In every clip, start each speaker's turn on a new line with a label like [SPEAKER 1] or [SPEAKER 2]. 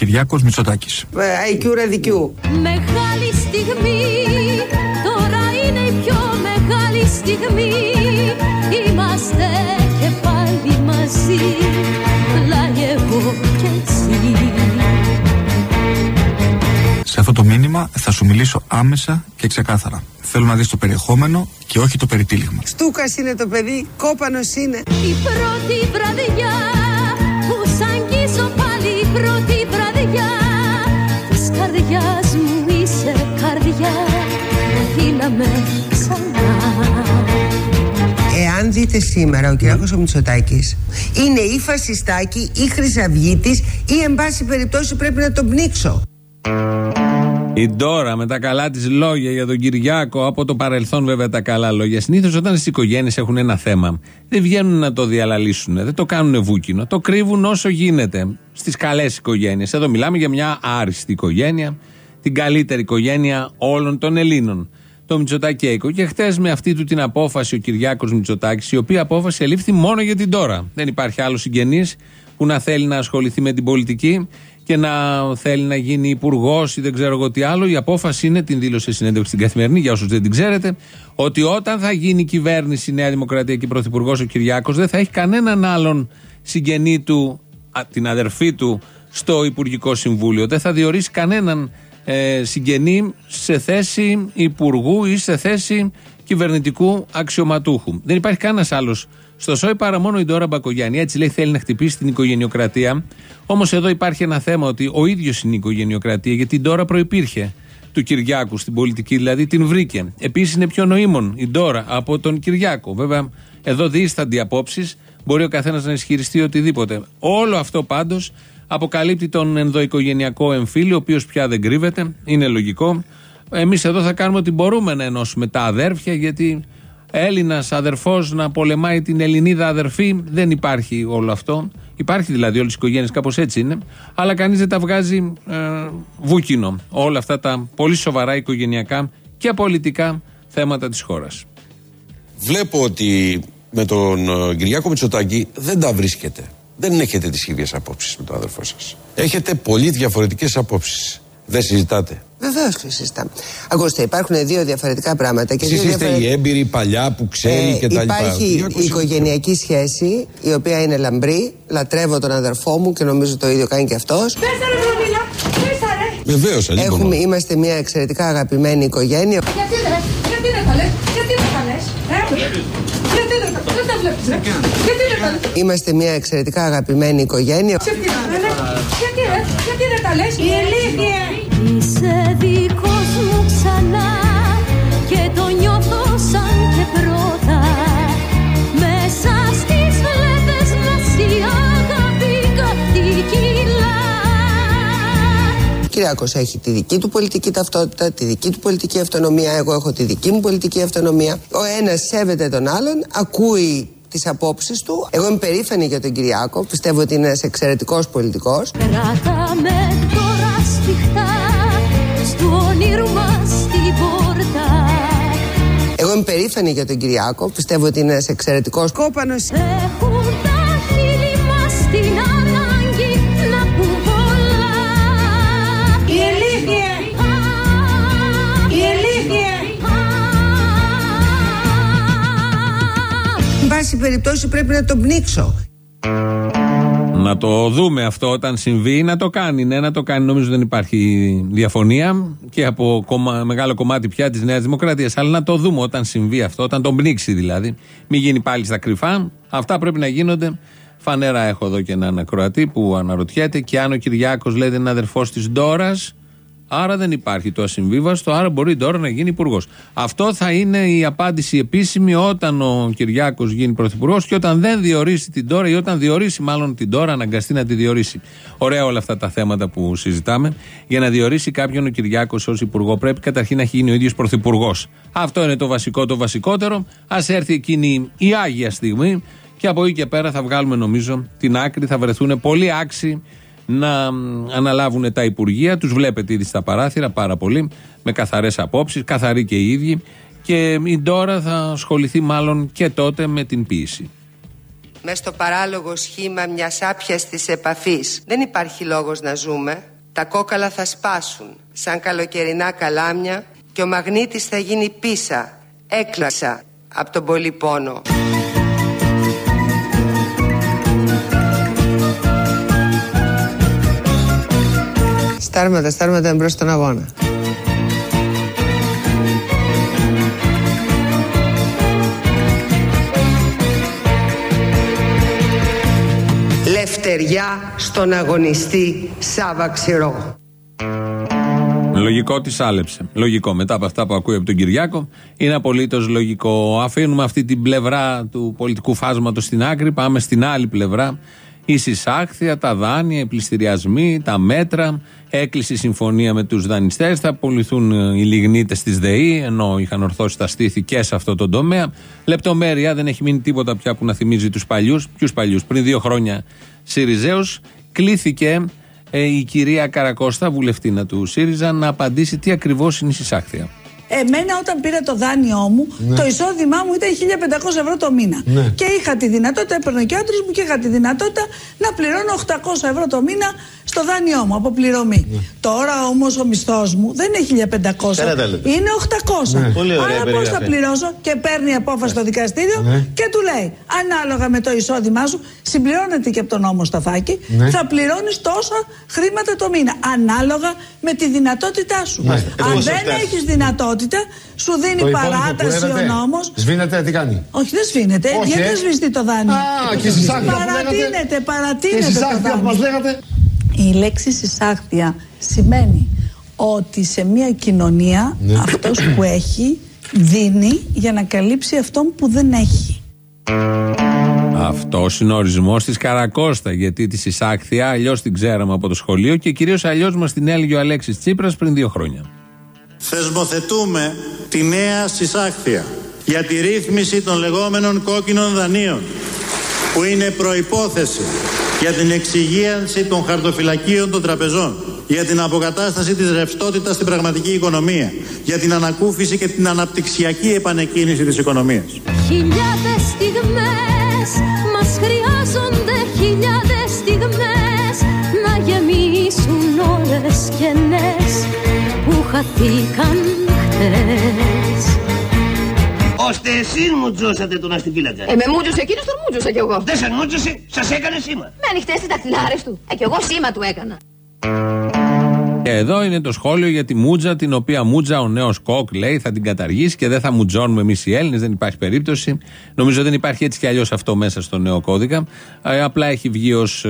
[SPEAKER 1] Γεια σου, Κυριάκο Μητσοτάκη.
[SPEAKER 2] Αϊκιούρα δικιού.
[SPEAKER 3] Μεγάλη στιγμή, τώρα είναι η πιο μεγάλη στιγμή. Είμαστε και πάλι μαζί, πλάι εγώ και εσύ.
[SPEAKER 1] Σε αυτό το μήνυμα θα σου μιλήσω άμεσα και ξεκάθαρα. Θέλω να δεις το περιεχόμενο και όχι το περιτύλιγμα.
[SPEAKER 2] Στούκας είναι το παιδί, κόπανος είναι.
[SPEAKER 3] Η πρώτη βραδιά που σ' αγγίζω πάλι η πρώτη βραδιά της καρδιάς μου είσαι καρδιά. Δύναμε ξανά.
[SPEAKER 2] Εάν δείτε σήμερα ο Κυριάκος ο Μητσοτάκης είναι ή φασιστάκι ή χρυσαυγίτης ή εν πάση περιπτώσει πρέπει να τον πνίξω.
[SPEAKER 4] Η Ντόρα με τα καλά της λόγια για τον Κυριάκο, από το παρελθόν βέβαια τα καλά λόγια. Συνήθως όταν στις οικογένειες έχουν ένα θέμα, δεν βγαίνουν να το διαλαλήσουν, δεν το κάνουν βούκινο. Το κρύβουν όσο γίνεται στις καλές οικογένειες. Εδώ μιλάμε για μια άριστη οικογένεια, την καλύτερη οικογένεια όλων των Ελλήνων. Το Μητσοτάκιακο. Και χθε με αυτή του την απόφαση ο Κυριάκος Μητσοτάκης, η οποία απόφαση ελήφθη μόνο για την Ντόρα. Δεν υπάρχει άλλος συγγενής που να θέλει να ασχοληθεί με την πολιτική και να θέλει να γίνει υπουργός ή δεν ξέρω εγώ τι άλλο. Η απόφαση είναι, την δήλωσε συνέντευξη στην Καθημερινή, για όσους δεν την ξέρετε, ότι όταν θα γίνει κυβέρνηση η Νέα Δημοκρατία και πρωθυπουργός ο Κυριάκος, δεν θα έχει κανέναν άλλον συγγενή του, α, την αδερφή του, στο Υπουργικό Συμβούλιο. Δεν θα διορίσει κανέναν ε, συγγενή σε θέση υπουργού ή σε θέση κυβερνητικού αξιωματούχου. Δεν υπάρχει κανένας άλλος στο ΣΟΙ παρά μόνο η Ντόρα Μπακογιάννη. Έτσι λέει θέλει να χτυπήσει την οικογενειοκρατία. Όμως εδώ υπάρχει ένα θέμα ότι ο ίδιος είναι η οικογενειοκρατία, γιατί η Ντόρα προπήρχε του Κυριάκου στην πολιτική, δηλαδή την βρήκε. Επίσης είναι πιο νοήμων η Ντόρα από τον Κυριάκο. Βέβαια, εδώ δίστανται απόψεις. Μπορεί ο καθένας να ισχυριστεί οτιδήποτε. Όλο αυτό πάντως αποκαλύπτει τον ενδοοικογενειακό εμφύλιο, ο οποίος πια δεν κρύβεται. Είναι λογικό. Εμείς εδώ θα κάνουμε ό,τι μπορούμε να ενώσουμε τα αδέρφια, γιατί Έλληνας αδερφός να πολεμάει την Ελληνίδα αδερφή, δεν υπάρχει όλο αυτό. Υπάρχει δηλαδή όλες οι οικογένειες, κάπως έτσι είναι. Αλλά κανείς δεν τα βγάζει ε, βούκινο. Όλα αυτά τα πολύ σοβαρά οικογενειακά και πολιτικά θέματα της χώρας.
[SPEAKER 5] Βλέπω ότι με τον ε, Κυριάκο Μητσοτάκη δεν τα βρίσκετε. Δεν έχετε τις ίδιες απόψεις με τον αδερφό σας. Έχετε πολύ διαφορετικές απόψεις. Δεν συζητάτε.
[SPEAKER 2] Βεβαίως και συζητάμε. Ακούστε, υπάρχουν δύο διαφορετικά πράγματα. Και
[SPEAKER 5] Εσείς
[SPEAKER 2] δύο
[SPEAKER 5] είστε
[SPEAKER 2] διαφορε-
[SPEAKER 5] η έμπειρη παλιά που ξέρει
[SPEAKER 2] Ε,
[SPEAKER 5] και τα λοιπά.
[SPEAKER 2] Υπάρχει
[SPEAKER 5] Κυριάκος
[SPEAKER 2] η οικογενειακή σχέση, η οποία είναι λαμπρή. Λατρεύω τον αδερφό μου και νομίζω το ίδιο κάνει και αυτός.
[SPEAKER 5] Βεβαίως, αλίμονο.
[SPEAKER 2] Έχουμε, είμαστε μια εξαιρετικά αγαπημένη οικογένεια.
[SPEAKER 6] Γιατί δεν, γιατί δεν τα λες, γιατί δεν τα λες, ε; Γιατί δεν τα, δεν τα βλέπεις, ρε. Γιατί δεν τα λες,
[SPEAKER 2] Είμαστε μια εξαιρετικά αγαπημένη οικογένεια.
[SPEAKER 6] ψευτικά, ρε. Γιατί ρε, γιατί δεν τα λες; Η ηλίθεια.
[SPEAKER 2] Ο Κυριάκος έχει τη δική του πολιτική ταυτότητα, τη δική του πολιτική αυτονομία. Εγώ έχω τη δική μου πολιτική αυτονομία. Ο ένας σέβεται τον άλλον, ακούει τις απόψεις του. Εγώ είμαι περήφανη για τον Κυριάκο. Πιστεύω ότι είναι ένας εξαιρετικός πολιτικός.
[SPEAKER 3] Κράτα με τώρα σφιχτά στου όνειρου μας την πόρτα
[SPEAKER 2] Εγώ είμαι περήφανη για τον Κυριάκο. Πιστεύω ότι είναι ένας εξαιρετικός κόπανος.
[SPEAKER 3] Έχουν τα χείλη μας την
[SPEAKER 2] πάση περιπτώσει πρέπει να τον πνίξω.
[SPEAKER 4] Να το δούμε αυτό όταν συμβεί, να το κάνει. Ναι, να το κάνει. Νομίζω δεν υπάρχει διαφωνία και από κομμα- μεγάλο κομμάτι πια της Νέας Δημοκρατίας. Αλλά να το δούμε όταν συμβεί αυτό, όταν τον πνίξει δηλαδή. Μην γίνει πάλι στα κρυφά. Αυτά πρέπει να γίνονται. Φανέρα έχω εδώ και έναν ακροατή που αναρωτιέται και αν ο Κυριάκος λέει δεν είναι αδερφός της Ντόρας, Άρα δεν υπάρχει το ασυμβίβαστο, άρα μπορεί τώρα να γίνει υπουργός. Αυτό θα είναι η απάντηση επίσημη όταν ο Κυριάκος γίνει πρωθυπουργός και όταν δεν διορίσει την τώρα ή όταν διορίσει μάλλον την τώρα, αναγκαστεί να τη διορίσει. Ωραία όλα αυτά τα θέματα που συζητάμε. Για να διορίσει κάποιον ο Κυριάκος ως υπουργό, πρέπει καταρχήν να έχει γίνει ο ίδιος πρωθυπουργός. Αυτό είναι το βασικό, το βασικότερο. Α έρθει εκείνη η άγια στιγμή και από εκεί και πέρα θα βγάλουμε νομίζω την άκρη, θα βρεθούν πολλοί άξιοι να μ, αναλάβουν τα υπουργεία. Τους βλέπετε ήδη στα παράθυρα πάρα πολύ, με καθαρές απόψεις, καθαροί και οι ίδιοι. Και η Ντόρα θα ασχοληθεί μάλλον και τότε με την ποιήση.
[SPEAKER 2] μες στο παράλογο σχήμα μιας άπιαστης επαφής. Δεν υπάρχει λόγος να ζούμε. Τα κόκαλα θα σπάσουν σαν καλοκαιρινά καλάμια και ο μαγνήτης θα γίνει πίσα, έκλασα από τον πολύ πόνο. Στάρματα, στάρματα μπρος στον αγώνα. Λευτεριά στον αγωνιστή Σάβα Ξηρό.
[SPEAKER 4] Λογικό τη άλεψε. Λογικό. Μετά από αυτά που ακούει από τον Κυριάκο, είναι απολύτως λογικό. Αφήνουμε αυτή την πλευρά του πολιτικού φάσματος στην άκρη. Πάμε στην άλλη πλευρά. Η συσάχθεια, τα δάνεια, οι πληστηριασμοί, τα μέτρα. Έκλεισε η συμφωνία με τους δανειστές. Θα απολυθούν οι λιγνίτες της ΔΕΗ, ενώ είχαν ορθώσει τα στήθη και σε αυτό το τομέα. Λεπτομέρεια, δεν έχει μείνει τίποτα πια που να θυμίζει τους παλιούς. Ποιους παλιούς, πριν δύο χρόνια Σιριζέους, κλήθηκε ε, η κυρία Καρακώστα, βουλευτήνα του ΣΥΡΙΖΑ, να απαντήσει τι ακριβώς είναι η συσάχθεια.
[SPEAKER 7] Εμένα όταν πήρα το δάνειό μου, το εισόδημά μου ήταν 1500 ευρώ το μήνα. Και είχα τη δυνατότητα, έπαιρνε και ο άντρας μου και είχα τη δυνατότητα να πληρώνω 800 ευρώ το μήνα στο δάνειό μου από πληρωμή. Τώρα όμως ο μισθός μου δεν είναι 1500, είναι 800.
[SPEAKER 8] Πολύ ωραία
[SPEAKER 7] Άρα πώς θα
[SPEAKER 8] περιγραφή.
[SPEAKER 7] πληρώσω και παίρνει απόφαση στο δικαστήριο και του λέει ανάλογα με το εισόδημά σου, συμπληρώνεται και από τον νόμο Σταφάκη, θα πληρώνεις τόσα χρήματα το μήνα. Ανάλογα με τη δυνατότητά σου.
[SPEAKER 8] Ναι.
[SPEAKER 7] Αν
[SPEAKER 8] Εγώ σε
[SPEAKER 7] δεν
[SPEAKER 8] φτάσει.
[SPEAKER 7] έχεις δυνατότητα, σου δίνει
[SPEAKER 8] Το υπόλοιπο που
[SPEAKER 7] παράταση ο
[SPEAKER 8] λέγατε,
[SPEAKER 7] νόμος.
[SPEAKER 8] Σβήνεται, τι κάνει;
[SPEAKER 7] Όχι, δεν σβήνεται.
[SPEAKER 8] Όχι,
[SPEAKER 7] Γιατί
[SPEAKER 8] ε;
[SPEAKER 7] δεν σβηστεί το δάνειο;
[SPEAKER 8] Α, και συσάχθεια που λέγατε.
[SPEAKER 7] Παρατείνεται,
[SPEAKER 8] Και
[SPEAKER 7] παρατείνεται το
[SPEAKER 8] συσάχθεια που μας
[SPEAKER 7] δάνειο.
[SPEAKER 8] λέγατε.
[SPEAKER 7] Η λέξη συσάχθεια σημαίνει ότι σε μια κοινωνία
[SPEAKER 8] Ναι.
[SPEAKER 7] αυτός που έχει δίνει για να καλύψει αυτόν που δεν έχει.
[SPEAKER 4] Αυτός είναι ο ορισμός της Καρακώστα. Γιατί της συσάχθεια αλλιώς την ξέραμε από το σχολείο και κυρίως αλλιώς μας την έλεγε ο Αλέξης Τσίπρας πριν δύο χρόνια.
[SPEAKER 9] Θεσμοθετούμε τη νέα συσάχθεια για τη ρύθμιση των λεγόμενων κόκκινων δανείων που είναι προϋπόθεση για την εξυγίανση των χαρτοφυλακίων των τραπεζών για την αποκατάσταση της ρευστότητας στην πραγματική οικονομία για την ανακούφιση και την αναπτυξιακή επανεκκίνηση της οικονομίας.
[SPEAKER 3] Χιλιάδες στιγμές μας χρειάζονται χιλιάδες στιγμές να γεμίσουν όλες κενές που χαθήκαν χτες.
[SPEAKER 10] Ώστε εσείς μου τζώσατε τον αστιφύλακα.
[SPEAKER 6] Ε, με μούτζωσε εκείνος τον μούτζωσα κι εγώ.
[SPEAKER 10] Δεν σε νούτζωσε, σας έκανε σήμα.
[SPEAKER 6] Με ανοιχτές τις δαχτυλάρες του. Ε, κι εγώ σήμα του έκανα.
[SPEAKER 4] Και εδώ είναι το σχόλιο για τη μούτζα, την οποία μούτζα ο νέος κοκ λέει θα την καταργήσει και δεν θα μουτζώνουμε εμείς οι Έλληνες. Δεν υπάρχει περίπτωση. Νομίζω δεν υπάρχει έτσι κι αλλιώς αυτό μέσα στο νέο κώδικα. Ε, απλά έχει βγει ως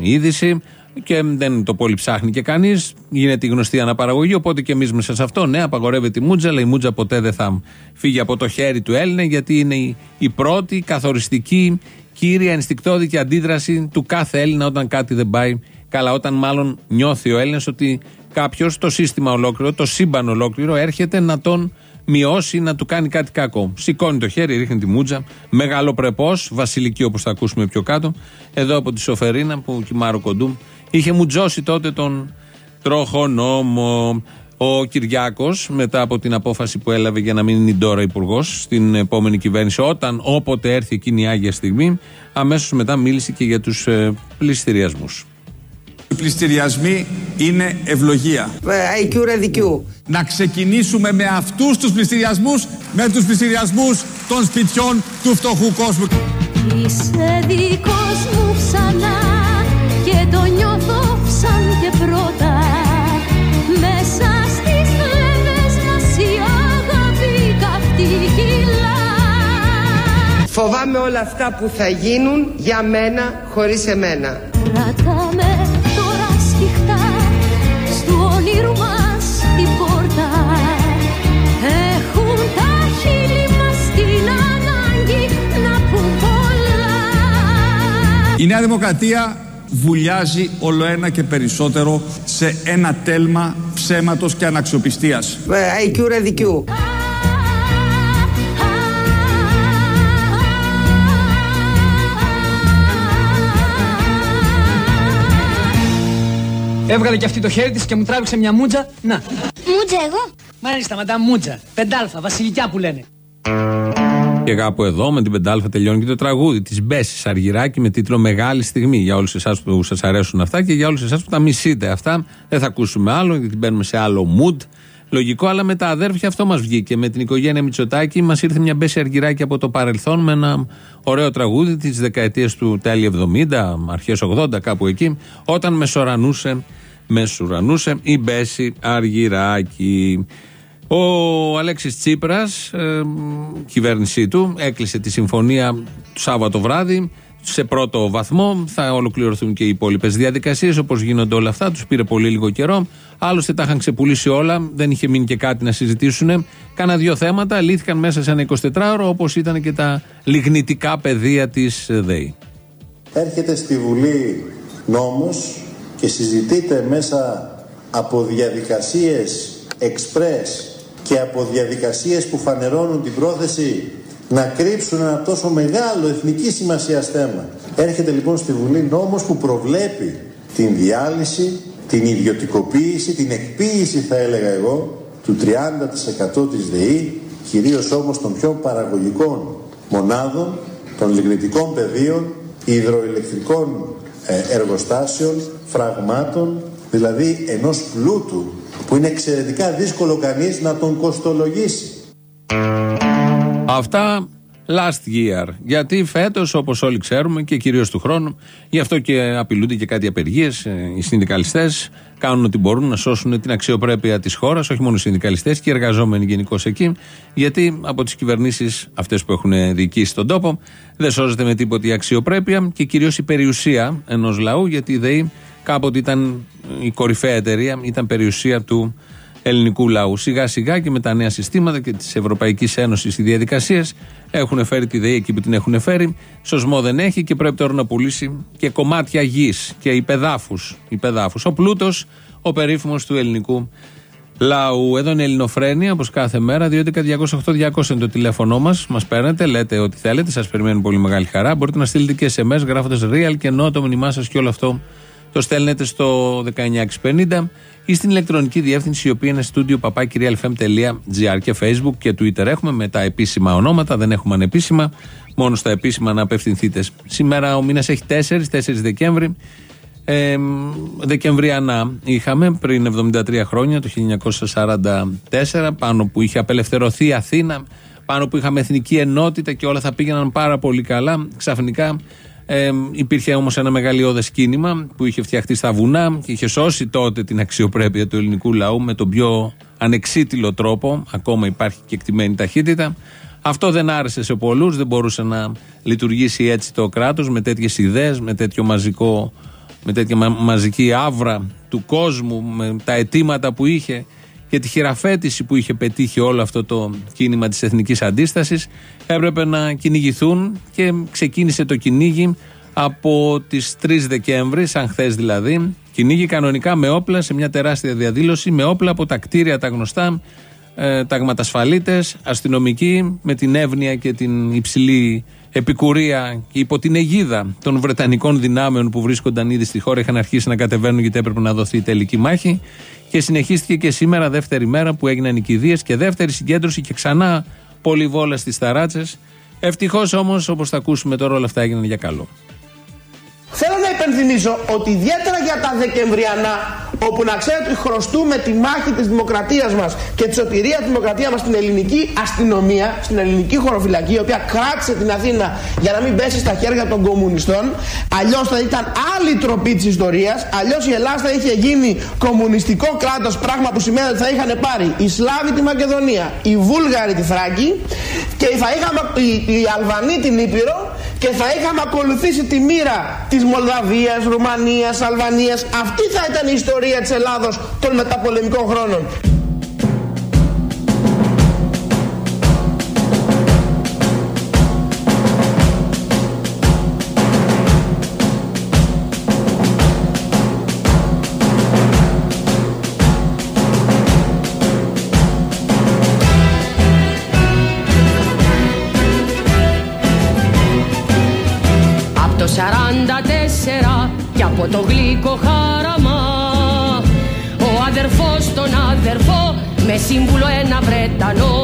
[SPEAKER 4] είδηση και δεν το πολύ ψάχνει και κανείς. Γίνεται η γνωστή αναπαραγωγή. Οπότε και εμείς μέσα σε αυτό, ναι, απαγορεύεται η μούτζα, αλλά η μούτζα ποτέ δεν θα φύγει από το χέρι του Έλληνα, γιατί είναι η, η πρώτη καθοριστική, κύρια, ενστικτόδικη αντίδραση του κάθε Έλληνα όταν κάτι δεν πάει καλά. Όταν μάλλον νιώθει ο Έλληνας ότι κάποιος, το σύστημα ολόκληρο, το σύμπαν ολόκληρο, έρχεται να τον μειώσει, να του κάνει κάτι κακό. Σηκώνει το χέρι, ρίχνει τη μούτζα. Μεγαλοπρεπό, βασιλική όπως θα ακούσουμε πιο κάτω. Εδώ από τη Σοφερίνα που κοιμάρω κοντού. Είχε μουτζώσει τότε τον τροχονόμο. Ο Κυριάκος, μετά από την απόφαση που έλαβε για να μην είναι τώρα υπουργός στην επόμενη κυβέρνηση, όταν όποτε έρθει εκείνη η άγια στιγμή, αμέσως μετά μίλησε και για τους ε, πληστηριασμούς.
[SPEAKER 1] Οι πληστηριασμοί είναι ευλογία.
[SPEAKER 2] Ε, Αϊκιούρα δικιού.
[SPEAKER 1] Να ξεκινήσουμε με αυτούς τους πληστηριασμούς, με τους πληστηριασμούς των σπιτιών του φτωχού κόσμου.
[SPEAKER 3] Είσαι δικός μου ξανά και το νιώθω
[SPEAKER 2] Φοβάμαι όλα αυτά που θα γίνουν για μένα χωρίς εμένα.
[SPEAKER 3] Κρατάμε τώρα σφιχτά στου όνειρου μας την πόρτα Έχουν τα χείλη μας την ανάγκη να πούν πολλά
[SPEAKER 1] Η Νέα Δημοκρατία βουλιάζει όλο ένα και περισσότερο σε ένα τέλμα ψέματος και αναξιοπιστίας.
[SPEAKER 2] Ε, Αϊκιούρα δικιού.
[SPEAKER 11] Έβγαλε και αυτή το χέρι της και μου τράβηξε μια μούτζα. Να.
[SPEAKER 6] Μούτζα εγώ.
[SPEAKER 11] Μάλιστα, μαντά μούτζα. Πεντάλφα, βασιλικιά που λένε.
[SPEAKER 4] Και κάπου εδώ με την πεντάλφα τελειώνει και το τραγούδι της Μπέσης Αργυράκη με τίτλο Μεγάλη Στιγμή. Για όλους εσάς που σας αρέσουν αυτά και για όλους εσάς που τα μισείτε αυτά. Δεν θα ακούσουμε άλλο γιατί μπαίνουμε σε άλλο mood. Λογικό, αλλά με τα αδέρφια αυτό μας βγήκε. Με την οικογένεια Μητσοτάκη μας ήρθε μια Μπέση Αργυράκη από το παρελθόν με ένα ωραίο τραγούδι της δεκαετίας του τέλη 70, αρχές 80, κάπου εκεί, όταν μεσορανούσε, μεσουρανούσε η Μπέση Αργυράκη. Ο Αλέξης Τσίπρας, ε, κυβέρνησή του, έκλεισε τη συμφωνία του Σάββατο βράδυ. Σε πρώτο βαθμό θα ολοκληρωθούν και οι υπόλοιπες διαδικασίες όπως γίνονται όλα αυτά. Τους πήρε πολύ λίγο καιρό. Άλλωστε τα είχαν ξεπουλήσει όλα. Δεν είχε μείνει και κάτι να συζητήσουν. Κάνα δύο θέματα λύθηκαν μέσα σε ένα 24ωρο όπως ήταν και τα λιγνητικά πεδία της ΔΕΗ.
[SPEAKER 9] Έρχεται στη Βουλή νόμος και συζητείται μέσα από διαδικασίες εξπρές και από διαδικασίες που φανερώνουν την πρόθεση να κρύψουν ένα τόσο μεγάλο εθνική σημασία θέμα. Έρχεται λοιπόν στη Βουλή νόμος που προβλέπει την διάλυση, την ιδιωτικοποίηση, την εκποίηση θα έλεγα εγώ του 30% της ΔΕΗ, κυρίως όμως των πιο παραγωγικών μονάδων, των λιγνητικών πεδίων, υδροηλεκτρικών ε, εργοστάσεων, φραγμάτων, δηλαδή ενός πλούτου που είναι εξαιρετικά δύσκολο κανείς να τον κοστολογήσει.
[SPEAKER 4] Αυτά last year. Γιατί φέτος, όπως όλοι ξέρουμε και κυρίως του χρόνου, γι' αυτό και απειλούνται και κάτι απεργίες. Οι συνδικαλιστές κάνουν ό,τι μπορούν να σώσουν την αξιοπρέπεια της χώρας, όχι μόνο οι συνδικαλιστές και οι εργαζόμενοι γενικώ εκεί. Γιατί από τις κυβερνήσεις, αυτές που έχουν διοικήσει τον τόπο, δεν σώζεται με τίποτα η αξιοπρέπεια και κυρίως η περιουσία ενός λαού, γιατί η ΔΕΗ κάποτε ήταν η κορυφαία εταιρεία, ήταν περιουσία του ελληνικού λαού. Σιγά σιγά και με τα νέα συστήματα και της Ευρωπαϊκής Ένωσης οι διαδικασίες έχουν φέρει τη ΔΕΗ εκεί που την έχουν φέρει. Σωσμό δεν έχει και πρέπει τώρα να πουλήσει και κομμάτια γης και υπεδάφου. Ο πλούτος, ο περίφημος του ελληνικού λαού. Εδώ είναι η Ελληνοφρένια, όπως κάθε μέρα. 2.11.208.200 είναι το τηλέφωνό μας. Μας παίρνετε, λέτε ό,τι θέλετε. Σας περιμένουν πολύ μεγάλη χαρά. Μπορείτε να στείλετε και SMS γράφοντας real και ενώ το μήνυμά σας και όλο αυτό το στέλνετε στο 19650 ή στην ηλεκτρονική διεύθυνση η οποία είναι studio papakirialfm.gr και facebook και twitter έχουμε με τα επίσημα ονόματα, δεν έχουμε ανεπίσημα, μόνο στα επίσημα να απευθυνθείτε. Σήμερα ο μήνας έχει 4, 4 Δεκέμβρη. Ε, Δεκεμβριανά είχαμε πριν 73 χρόνια, το 1944, πάνω που είχε απελευθερωθεί η Αθήνα, πάνω που είχαμε εθνική ενότητα και όλα θα πήγαιναν πάρα πολύ καλά. Ξαφνικά ε, υπήρχε όμως ένα μεγαλειώδες κίνημα που είχε φτιαχτεί στα βουνά και είχε σώσει τότε την αξιοπρέπεια του ελληνικού λαού με τον πιο ανεξίτηλο τρόπο. Ακόμα υπάρχει και εκτιμένη ταχύτητα. Αυτό δεν άρεσε σε πολλούς, δεν μπορούσε να λειτουργήσει έτσι το κράτος με τέτοιες ιδέες, με τέτοιο μαζικό, με τέτοια μαζική άβρα του κόσμου, με τα αιτήματα που είχε και τη χειραφέτηση που είχε πετύχει όλο αυτό το κίνημα της εθνικής αντίστασης έπρεπε να κυνηγηθούν και ξεκίνησε το κυνήγι από τις 3 Δεκέμβρη, σαν χθες δηλαδή, κυνήγι κανονικά με όπλα σε μια τεράστια διαδήλωση, με όπλα από τα κτίρια τα γνωστά, ε, ταγματασφαλίτες, αστυνομικοί, με την εύνοια και την υψηλή επικουρία και υπό την αιγίδα των Βρετανικών δυνάμεων που βρίσκονταν ήδη στη χώρα είχαν αρχίσει να κατεβαίνουν γιατί έπρεπε να δοθεί η τελική μάχη. Και συνεχίστηκε και σήμερα δεύτερη μέρα που έγιναν οι κηδείες και δεύτερη συγκέντρωση και ξανά πολυβόλα στις ταράτσες ευτυχώς όμως όπως θα ακούσουμε τώρα όλα αυτά έγιναν για καλό
[SPEAKER 12] Θέλω να υπενθυμίσω ότι ιδιαίτερα για τα Δεκεμβριανά, όπου να ξέρετε ότι χρωστούμε τη μάχη της δημοκρατίας μας και τη σωτηρία της δημοκρατίας μας στην ελληνική αστυνομία, στην ελληνική χωροφυλακή, η οποία κράτησε την Αθήνα για να μην πέσει στα χέρια των κομμουνιστών, αλλιώς θα ήταν άλλη τροπή της ιστορίας, αλλιώς η Ελλάδα θα είχε γίνει κομμουνιστικό κράτος, πράγμα που σημαίνει ότι θα είχαν πάρει οι Σλάβοι τη Μακεδονία, οι Βούλγαροι τη Φράγκη και θα είχαμε οι, οι Αλβανοί την Ήπειρο και θα είχαμε ακολουθήσει τη μοίρα της Μολδαβίας, Ρουμανίας, Αλβανίας. Αυτή θα ήταν η ιστορία της Ελλάδος των μεταπολεμικών χρόνων.
[SPEAKER 13] Από το γλυκό χάραμα. Ο αδερφός τον αδερφό με σύμβουλο ένα Βρετανό.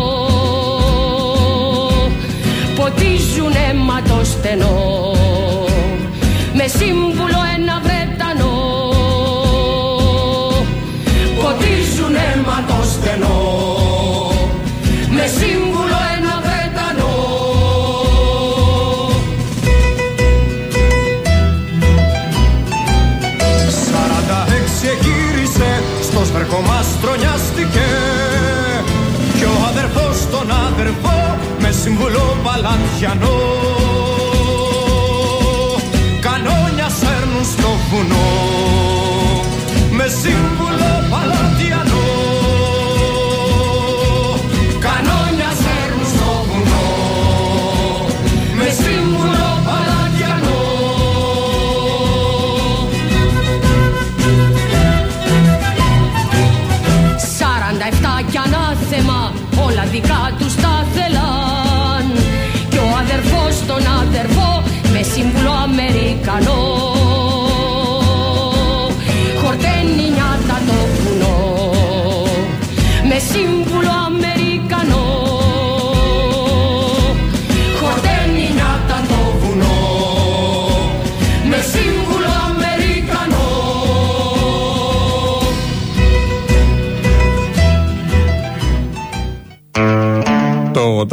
[SPEAKER 13] Ποτίζουν αίμα το στενό. Με σύμβουλο
[SPEAKER 14] συμβουλό παλατιανό. Κανόνια σέρνουν στο βουνό. Με σύμβουλο παλατιανό. Κανόνια σέρνουν στο βουνό. Με σύμβουλο παλατιανό.
[SPEAKER 13] Σαράντα εφτά κι ανάθεμα όλα δικά τους τα θέλαν κι ο αδερφός τον αδερφό με σύμβουλο Αμερικανό. Χορταίνει νιάτα το βουνό με σύμβουλο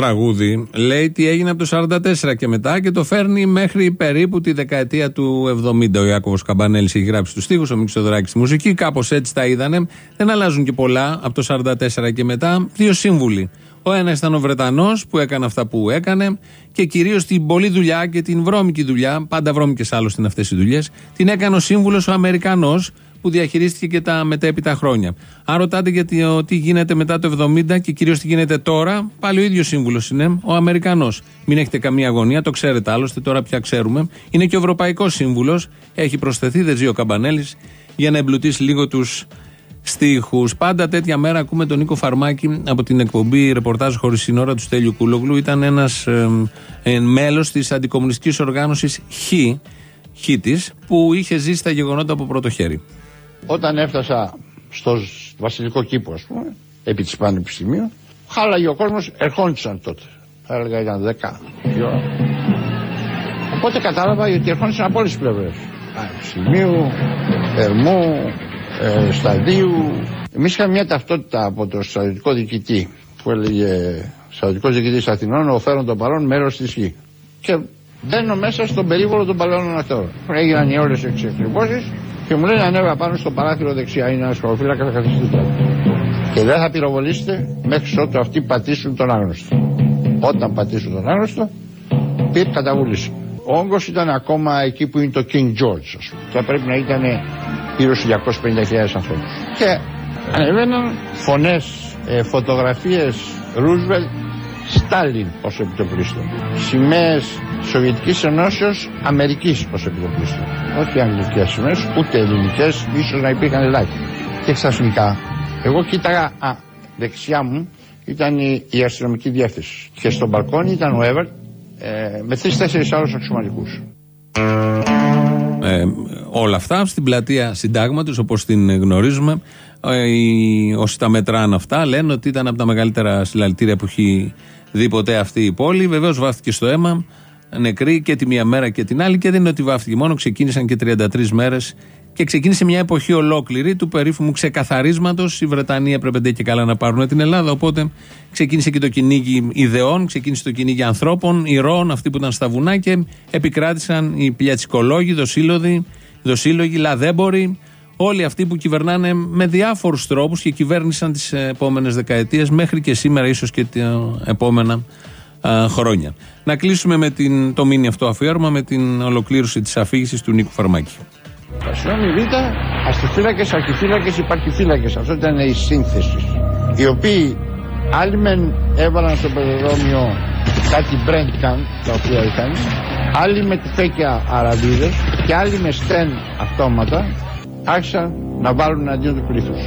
[SPEAKER 4] τραγούδι λέει τι έγινε από το 44 και μετά και το φέρνει μέχρι περίπου τη δεκαετία του 70. Ο Ιάκωβος Καμπανέλης έχει γράψει τους στίχους, ο Μίξος Θεοδωράκης τη μουσική. Κάπως έτσι τα είδανε. Δεν αλλάζουν και πολλά από το 44 και μετά. Δύο σύμβουλοι. Ο ένας ήταν ο Βρετανός που έκανε αυτά που έκανε και κυρίως την πολλή δουλειά και την βρώμικη δουλειά, πάντα βρώμικες άλλωστε είναι αυτές οι δουλειές, την έκανε ο σύμβουλος ο Αμερικανός που διαχειρίστηκε και τα μετέπειτα χρόνια. Αν ρωτάτε γιατί ο, τι γίνεται μετά το 70 και κυρίως τι γίνεται τώρα, πάλι ο ίδιος σύμβουλος είναι, ο Αμερικανός. Μην έχετε καμία αγωνία, το ξέρετε άλλωστε, τώρα πια ξέρουμε. Είναι και ο Ευρωπαϊκός Σύμβουλος, έχει προσθεθεί, δεν ζει ο Καμπανέλης, για να εμπλουτίσει λίγο τους στίχους. Πάντα τέτοια μέρα ακούμε τον Νίκο Φαρμάκη από την εκπομπή Ρεπορτάζ Χωρίς Σύνορα του Στέλιου Κούλογλου. Ήταν ένας ε, ε, μέλος της αντικομουνιστικής οργάνωσης Χ, Χ της, που είχε ζήσει τα γεγονότα από πρώτο χέρι.
[SPEAKER 15] Όταν έφτασα στο βασιλικό κήπο, ας πούμε, επί της Πανεπιστημίου, χάλαγε ο κόσμος, ερχόντουσαν τότε. Θα έλεγα ήταν 10 η ώρα. Οπότε κατάλαβα ότι ερχόντουσαν από όλες τις πλευρές. Πανεπιστημίου, Ερμού, ε, Σταδίου. Εμείς είχαμε μια ταυτότητα από το στρατιωτικό διοικητή που έλεγε Στρατιωτικός διοικητής Αθηνών, ο φέρον των παρών μέρος της γη. Και μπαίνω μέσα στον περίβολο των παλαιών αυτών. Έγιναν οι όλε οι εξεκριβώσεις και μου λένε ανέβα πάνω στο παράθυρο δεξιά. Είναι ένας χωροφύλακας, θα καθιστείτε. Και δεν θα πυροβολήσετε μέχρι ότου αυτοί πατήσουν τον άγνωστο. Όταν πατήσουν τον άγνωστο, πήρε καταβούληση. Ο όγκος ήταν ακόμα εκεί που είναι το King George, ας πούμε. Και πρέπει να ήταν γύρω στους 250.000 ανθρώπους. Και ανεβαίναν φωνές, ε, φωτογραφίες Ρούσβελτ, Στάλιν ως επιτοπλίστων. Σημαίες Σοβιετικής Ενώσεως, Αμερικής ως επιτοπλίστων. Όχι αγγλικές σημαίες, ούτε ελληνικές, ίσως να υπήρχαν ελάχιστα. Και ξαφνικά, εγώ κοίταγα, α, δεξιά μου ήταν η, η αστυνομική διεύθυνση. Και στο μπαλκόνι ήταν ο Εύερτ ε, με τρει-τέσσερι άλλους αξιωματικούς.
[SPEAKER 4] Ε, όλα αυτά στην πλατεία συντάγματος όπως την γνωρίζουμε. Ε, οι, όσοι τα μετράνε αυτά λένε ότι ήταν από τα μεγαλύτερα συλλαλητήρια που έχει δει ποτέ αυτή η πόλη. Βεβαίως βάφτηκε στο αίμα, νεκροί και τη μία μέρα και την άλλη. Και δεν είναι ότι βάφτηκε μόνο, ξεκίνησαν και 33 μέρες και ξεκίνησε μια εποχή ολόκληρη του περίφημου ξεκαθαρίσματος. Οι Βρετανοί έπρεπε και καλά να πάρουν την Ελλάδα. Οπότε ξεκίνησε και το κυνήγι ιδεών, ξεκίνησε το κυνήγι ανθρώπων, ηρώων, αυτοί που ήταν στα βουνά και επικράτησαν οι πλιατσικολόγοι, δοσύλλογοι, δοσύλλογοι λαδέμποροι, όλοι αυτοί που κυβερνάνε με διάφορους τρόπους και κυβέρνησαν τις επόμενες δεκαετίες μέχρι και σήμερα, ίσως και τα επόμενα α, χρόνια. Να κλείσουμε με την, το μήνυμα αυτό αφιέρωμα με την ολοκλήρωση της αφήγησης του Νίκου Φαρμάκη.
[SPEAKER 15] Αστυνόμοι Β, αστιφύλακες, αρχιφύλακες, υπαρχιφύλακες. Αυτό ήταν η σύνθεση. Οι οποίοι άλλοι μεν έβαλαν στο πεζοδρόμιο κάτι μπρέντκαν τα οποία είχαν, άλλοι με τυφέκια αραβίδες και άλλοι με στέν αυτόματα άρχισαν να βάλουν αντίον του πλήθους.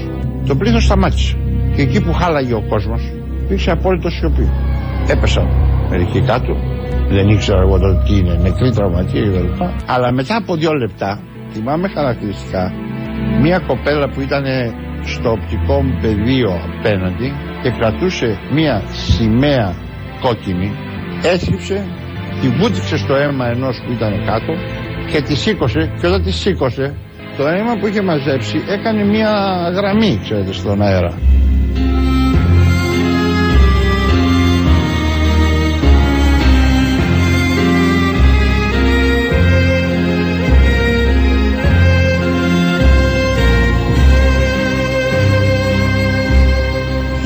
[SPEAKER 15] Το πλήθος σταμάτησε. Και εκεί που χάλαγε ο κόσμος, υπήρξε απόλυτο σιωπή. Έπεσαν μερικοί κάτω. Δεν ήξερα εγώ τότε τι είναι, νεκροί τραυματίες κλπ. Αλλά μετά από δύο λεπτά, θυμάμαι χαρακτηριστικά, μια κοπέλα που ήταν στο οπτικό μου πεδίο απέναντι και κρατούσε μια σημαία κόκκινη, έσκυψε Τη βούτυξε στο αίμα ενός που ήταν κάτω και τη σήκωσε και όταν τη σήκωσε το αίμα που είχε μαζέψει έκανε μια γραμμή, ξέρετε, στον αέρα.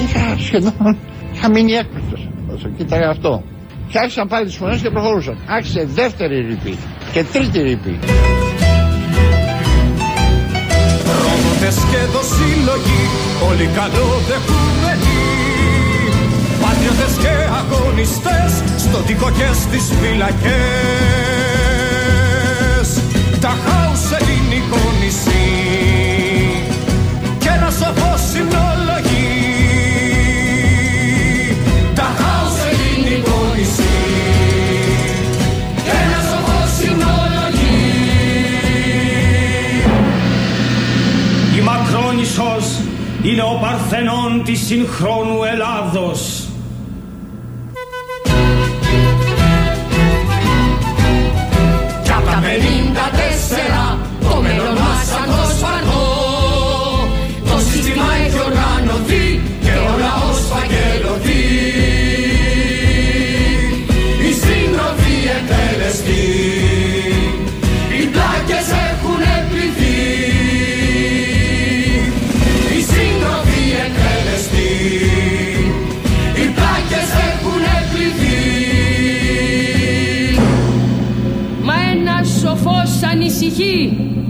[SPEAKER 15] Είχα σχεδόν, είχα μείνει έκπληκτος όσο κοίταγα αυτό. Και άρχισαν πάλι τις φωνές και προχωρούσαν. Άρχισε δεύτερη ρηπή και τρίτη ρηπή.
[SPEAKER 13] Πρόδοτες και δοσύλλογοι, όλοι καλοδεχούμενοι Πατριώτες και αγωνιστές, στο τοίχο και στις φυλακές. Τα χάους ελληνικό νησί και ένα σοφό είναι ο Παρθενών της συγχρόνου Ελλάδος.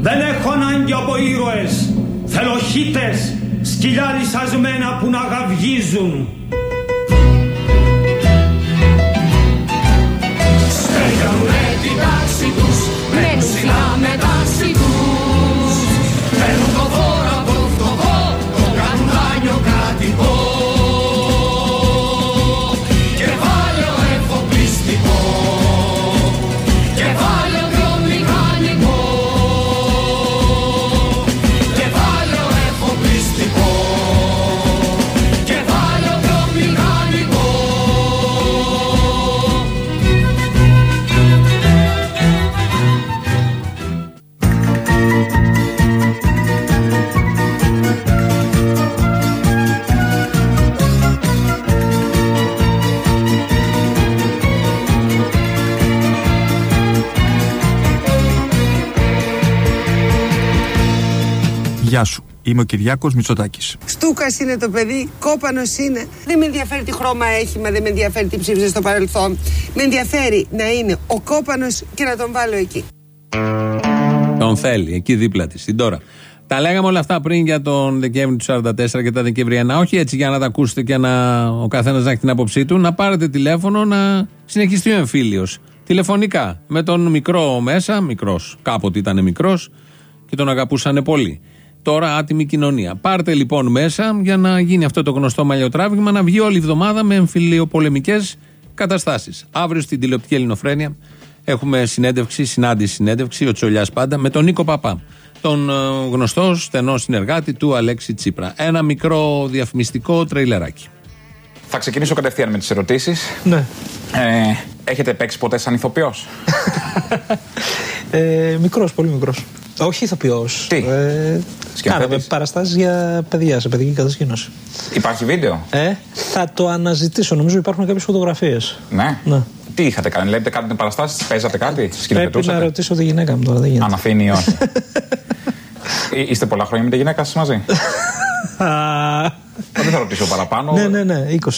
[SPEAKER 13] Δεν έχω ανάγκη από ήρωες Θέλω χίτες Σκυλιά λυσασμένα που να γαυγίζουν
[SPEAKER 1] Γεια σου. Είμαι ο Κυριάκος Μητσοτάκης.
[SPEAKER 2] Στούκας είναι το παιδί, κόπανος είναι. Δεν με ενδιαφέρει τι χρώμα έχει, μα δεν με ενδιαφέρει τι ψήφισε στο παρελθόν. Με ενδιαφέρει να είναι ο κόπανος και να τον βάλω εκεί.
[SPEAKER 4] Τον θέλει, εκεί δίπλα της, την τώρα. Τα λέγαμε όλα αυτά πριν για τον Δεκέμβρη του 44 και τα Δεκεμβριανά. Όχι έτσι για να τα ακούσετε και να, ο καθένας να έχει την άποψή του. Να πάρετε τηλέφωνο να συνεχιστεί ο εμφύλιος. Τηλεφωνικά. Με τον μικρό μέσα, μικρός. Κάποτε ήταν μικρός και τον αγαπούσαν πολύ. Τώρα άτιμη κοινωνία. Πάρτε λοιπόν μέσα για να γίνει αυτό το γνωστό μαλλιοτράβηγμα, να βγει όλη η εβδομάδα με εμφυλιοπολεμικές καταστάσεις. Αύριο στην τηλεοπτική Ελληνοφρένεια έχουμε συνέντευξη, συνάντηση συνέντευξη, ο Τσολιάς πάντα, με τον Νίκο Παπά. Τον ε, γνωστό στενό συνεργάτη του Αλέξη Τσίπρα. Ένα μικρό διαφημιστικό τρέιλεράκι.
[SPEAKER 16] Θα ξεκινήσω κατευθείαν με τις ερωτήσεις.
[SPEAKER 11] Ναι.
[SPEAKER 16] Ε, έχετε παίξει ποτέ σαν ηθοποιός;
[SPEAKER 11] Ε, μικρός, πολύ μικρός. Όχι ηθοποιός.
[SPEAKER 16] Τι;
[SPEAKER 11] Ε, κάναμε παραστάσεις για παιδιά σε παιδική κατασκήνωση.
[SPEAKER 16] Υπάρχει βίντεο;
[SPEAKER 11] Ε, θα το αναζητήσω. Νομίζω υπάρχουν κάποιες φωτογραφίες.
[SPEAKER 16] Ναι.
[SPEAKER 11] Ναι.
[SPEAKER 16] Τι είχατε κάνει, λέτε κάτι παραστάσεις, παίζατε κάτι,
[SPEAKER 11] Πρέπει
[SPEAKER 16] σκηνοθετούσατε.
[SPEAKER 11] να ρωτήσω τη γυναίκα μου τώρα. Δεν γίνεται.
[SPEAKER 16] Αν αφήνει ή όχι. Ε, Είστε πολλά χρόνια με τη γυναίκα σας μαζί; Δεν θα ρωτήσω παραπάνω.
[SPEAKER 11] ναι, ναι, ναι, 20.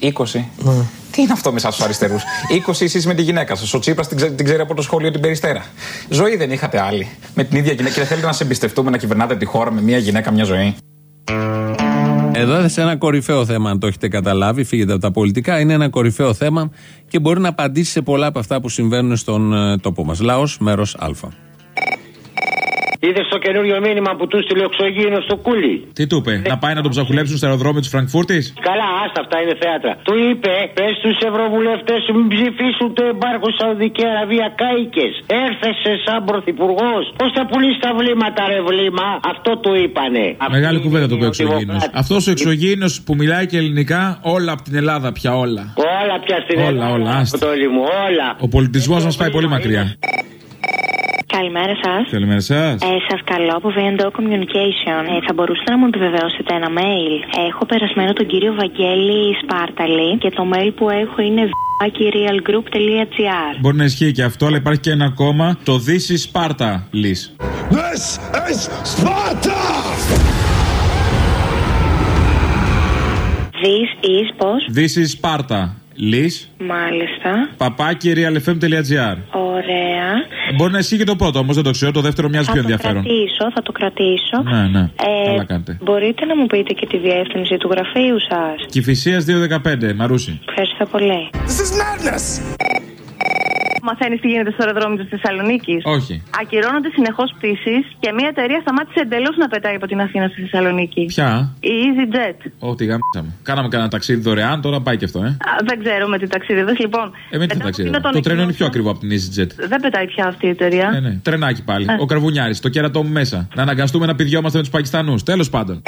[SPEAKER 16] 20. Τι είναι αυτό με εσά του αριστερούς; 20 εσείς με τη γυναίκα σας. Ο Τσίπρας την, ξέ- την ξέρει από το σχολείο την Περιστέρα. Ζωή δεν είχατε άλλη. Με την ίδια γυναίκα. Και δεν θέλετε να σε εμπιστευτούμε να κυβερνάτε τη χώρα με μία γυναίκα, μια ζωή.
[SPEAKER 4] Εδώ σε ένα κορυφαίο θέμα, αν το έχετε καταλάβει, φύγετε από τα πολιτικά. Είναι ένα κορυφαίο θέμα και μπορεί να απαντήσει σε πολλά από αυτά που συμβαίνουν στον ε, τόπο μας. Λαός, μέρος Α.
[SPEAKER 17] Είδες το καινούριο μήνυμα που του στείλε ο Ξωγήινος στο κούλι;
[SPEAKER 18] Τι του είπε, να πάει να τον ψαχουλέψουν στο αεροδρόμιο της Φραγκφούρτης;
[SPEAKER 17] Καλά, άστα αυτά είναι θέατρα. Του είπε, πες στου ευρωβουλευτές σου μην ψηφίσουν το εμπάρκο Σαουδική Αραβία κάηκε. Έρθεσαι σαν πρωθυπουργός. Πώς θα πουλήσεις τα βλήματα, ρε βλήμα; Αυτό του είπανε.
[SPEAKER 18] Μεγάλη κουβέντα το είπε ο εξωγήινο. Αυτός ο εξωγήινο που μιλάει και ελληνικά, όλα από την Ελλάδα πια όλα.
[SPEAKER 17] Όλα πια στην
[SPEAKER 18] Όλα,
[SPEAKER 17] Ελλάδα.
[SPEAKER 18] όλα, άστα.
[SPEAKER 17] Αποστόλη μου, όλα.
[SPEAKER 18] Ο πολιτισμός μας πάει πολύ μακριά.
[SPEAKER 19] Καλημέρα σας.
[SPEAKER 18] Καλημέρα σας.
[SPEAKER 19] Ε, σας καλώ από V&O Communication. Ε, θα μπορούσατε να μου επιβεβαιώσετε ένα mail. Έχω περασμένο τον κύριο Βαγγέλη Σπάρταλη και το mail που έχω είναι realgroup.gr.
[SPEAKER 18] Μπορεί να ισχύει και αυτό, αλλά υπάρχει και ένα ακόμα. Το This is Sparta, Liz.
[SPEAKER 14] This is Sparta!
[SPEAKER 19] This is πώς;
[SPEAKER 18] This is Sparta, Liz.
[SPEAKER 19] Μάλιστα.
[SPEAKER 18] Παπάκι realfm.gr.
[SPEAKER 19] Ωραία.
[SPEAKER 18] Μπορεί να ισχύει και το πρώτο, όμως δεν το ξέρω. Το δεύτερο μοιάζει
[SPEAKER 19] Θα
[SPEAKER 18] πιο
[SPEAKER 19] το
[SPEAKER 18] ενδιαφέρον.
[SPEAKER 19] κρατήσω, θα το κρατήσω.
[SPEAKER 18] Ναι, ναι.
[SPEAKER 19] Ε,
[SPEAKER 18] Καλά κάνετε.
[SPEAKER 19] μπορείτε να μου πείτε και τη διεύθυνση του γραφείου σας.
[SPEAKER 18] Κυφυσίας 215, Μαρούσι.
[SPEAKER 19] Ευχαριστώ πολύ.
[SPEAKER 14] This is madness!
[SPEAKER 20] Μαθαίνεις τι γίνεται στο αεροδρόμιο της Θεσσαλονίκης.
[SPEAKER 18] Όχι.
[SPEAKER 20] Ακυρώνονται συνεχώς πτήσεις και μια εταιρεία σταμάτησε εντελώς να πετάει από την Αθήνα στη Θεσσαλονίκη.
[SPEAKER 18] Ποια;
[SPEAKER 20] Η EasyJet.
[SPEAKER 18] Ό,τι γάμισαμε. Κάναμε κανένα ταξίδι δωρεάν, τώρα πάει και αυτό, ε.
[SPEAKER 20] Α, δεν ξέρω με τι ταξίδιδε. Λοιπόν,
[SPEAKER 18] Ε, με τι θα ταξίδι. Το τρένο είναι πιο ακριβό από την EasyJet.
[SPEAKER 20] δεν πετάει πια αυτή η εταιρεία.
[SPEAKER 18] Ε, ναι. Τρενάκι πάλι.
[SPEAKER 20] Ε.
[SPEAKER 18] Ο Καρβουνιάρης, το κέρατό μου μέσα. Να αναγκαστούμε να πηδιόμαστε με τους Πακιστανούς. Τέλος πάντων.